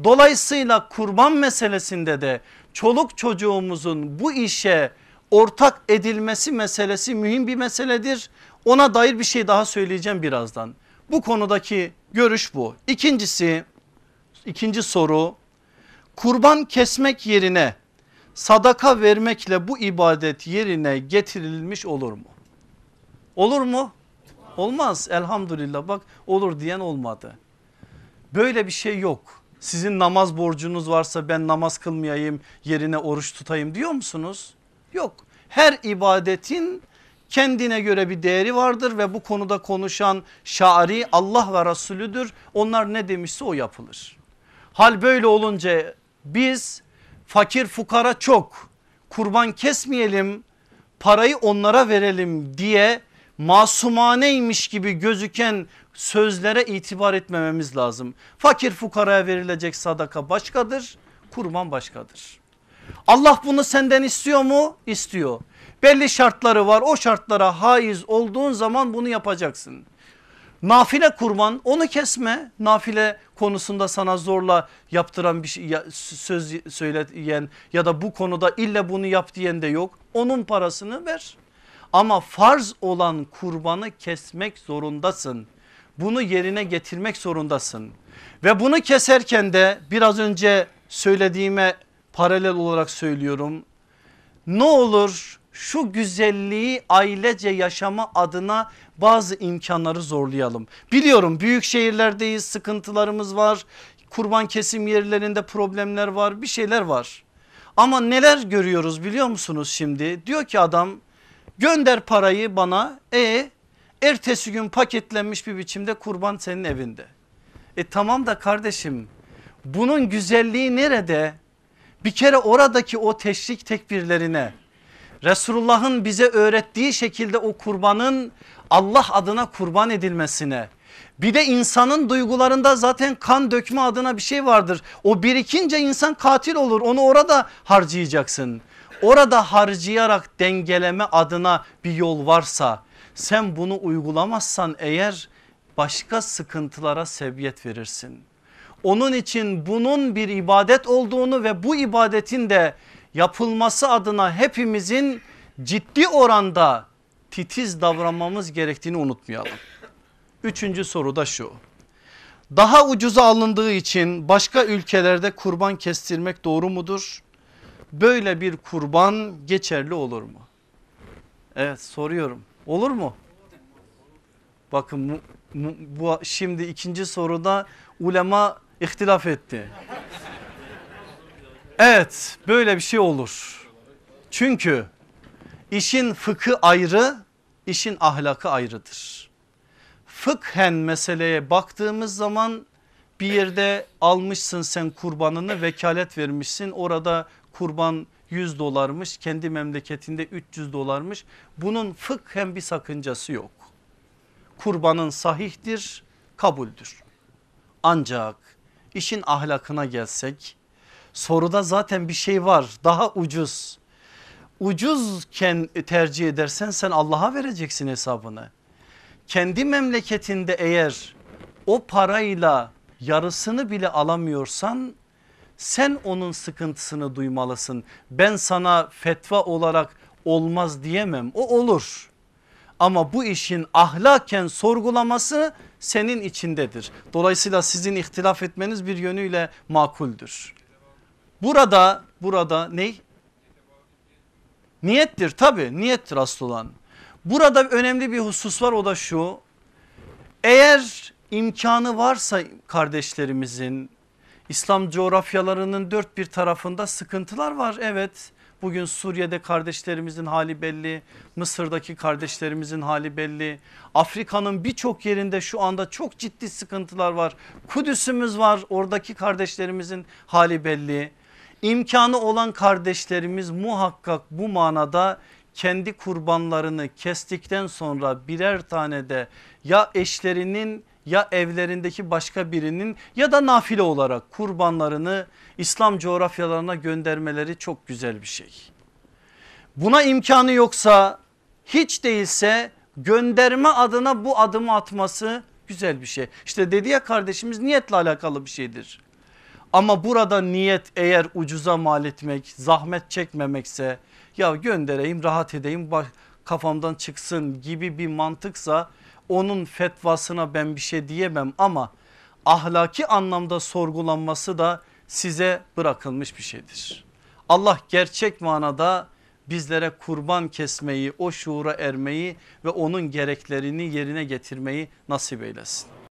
Dolayısıyla kurban meselesinde de çoluk çocuğumuzun bu işe ortak edilmesi meselesi mühim bir meseledir. Ona dair bir şey daha söyleyeceğim birazdan. Bu konudaki görüş bu. İkincisi ikinci soru kurban kesmek yerine sadaka vermekle bu ibadet yerine getirilmiş olur mu? Olur mu? Olmaz elhamdülillah bak olur diyen olmadı. Böyle bir şey yok. Sizin namaz borcunuz varsa ben namaz kılmayayım yerine oruç tutayım diyor musunuz? Yok. Her ibadetin kendine göre bir değeri vardır ve bu konuda konuşan şari Allah ve Resulüdür. Onlar ne demişse o yapılır. Hal böyle olunca biz fakir fukara çok kurban kesmeyelim parayı onlara verelim diye masumaneymiş gibi gözüken sözlere itibar etmememiz lazım. Fakir fukaraya verilecek sadaka başkadır kurban başkadır. Allah bunu senden istiyor mu? İstiyor. Belli şartları var o şartlara haiz olduğun zaman bunu yapacaksın. Nafile kurban onu kesme nafile konusunda sana zorla yaptıran bir şey söz söyleyen ya da bu konuda illa bunu yap diyen de yok. Onun parasını ver ama farz olan kurbanı kesmek zorundasın. Bunu yerine getirmek zorundasın. Ve bunu keserken de biraz önce söylediğime paralel olarak söylüyorum. Ne olur şu güzelliği ailece yaşama adına bazı imkanları zorlayalım. Biliyorum büyük şehirlerdeyiz sıkıntılarımız var. Kurban kesim yerlerinde problemler var bir şeyler var. Ama neler görüyoruz biliyor musunuz şimdi? Diyor ki adam gönder parayı bana e ertesi gün paketlenmiş bir biçimde kurban senin evinde. E tamam da kardeşim bunun güzelliği nerede? Bir kere oradaki o teşrik tekbirlerine Resulullah'ın bize öğrettiği şekilde o kurbanın Allah adına kurban edilmesine bir de insanın duygularında zaten kan dökme adına bir şey vardır. O birikince insan katil olur onu orada harcayacaksın. Orada harcayarak dengeleme adına bir yol varsa sen bunu uygulamazsan eğer başka sıkıntılara sebebiyet verirsin. Onun için bunun bir ibadet olduğunu ve bu ibadetin de yapılması adına hepimizin ciddi oranda titiz davranmamız gerektiğini unutmayalım. Üçüncü soru da şu. Daha ucuza alındığı için başka ülkelerde kurban kestirmek doğru mudur? Böyle bir kurban geçerli olur mu? Evet soruyorum. Olur mu? Bakın bu, bu şimdi ikinci soruda ulema ihtilaf etti. Evet böyle bir şey olur. Çünkü işin fıkı ayrı, işin ahlakı ayrıdır. Fıkhen meseleye baktığımız zaman bir yerde almışsın sen kurbanını vekalet vermişsin. Orada kurban 100 dolarmış kendi memleketinde 300 dolarmış. Bunun fıkhen bir sakıncası yok. Kurbanın sahihtir kabuldür. Ancak işin ahlakına gelsek soruda zaten bir şey var daha ucuz. Ucuzken tercih edersen sen Allah'a vereceksin hesabını. Kendi memleketinde eğer o parayla yarısını bile alamıyorsan sen onun sıkıntısını duymalısın. Ben sana fetva olarak olmaz diyemem o olur. Ama bu işin ahlaken sorgulaması senin içindedir. Dolayısıyla sizin ihtilaf etmeniz bir yönüyle makuldür. Burada burada ne? Niyettir tabi niyettir asıl olan. Burada önemli bir husus var o da şu. Eğer imkanı varsa kardeşlerimizin İslam coğrafyalarının dört bir tarafında sıkıntılar var evet. Bugün Suriye'de kardeşlerimizin hali belli. Mısır'daki kardeşlerimizin hali belli. Afrika'nın birçok yerinde şu anda çok ciddi sıkıntılar var. Kudüs'ümüz var oradaki kardeşlerimizin hali belli. İmkanı olan kardeşlerimiz muhakkak bu manada kendi kurbanlarını kestikten sonra birer tane de ya eşlerinin ya evlerindeki başka birinin ya da nafile olarak kurbanlarını İslam coğrafyalarına göndermeleri çok güzel bir şey. Buna imkanı yoksa hiç değilse gönderme adına bu adımı atması güzel bir şey. İşte dedi ya kardeşimiz niyetle alakalı bir şeydir. Ama burada niyet eğer ucuza mal etmek, zahmet çekmemekse ya göndereyim rahat edeyim kafamdan çıksın gibi bir mantıksa onun fetvasına ben bir şey diyemem ama ahlaki anlamda sorgulanması da size bırakılmış bir şeydir. Allah gerçek manada bizlere kurban kesmeyi, o şuura ermeyi ve onun gereklerini yerine getirmeyi nasip eylesin.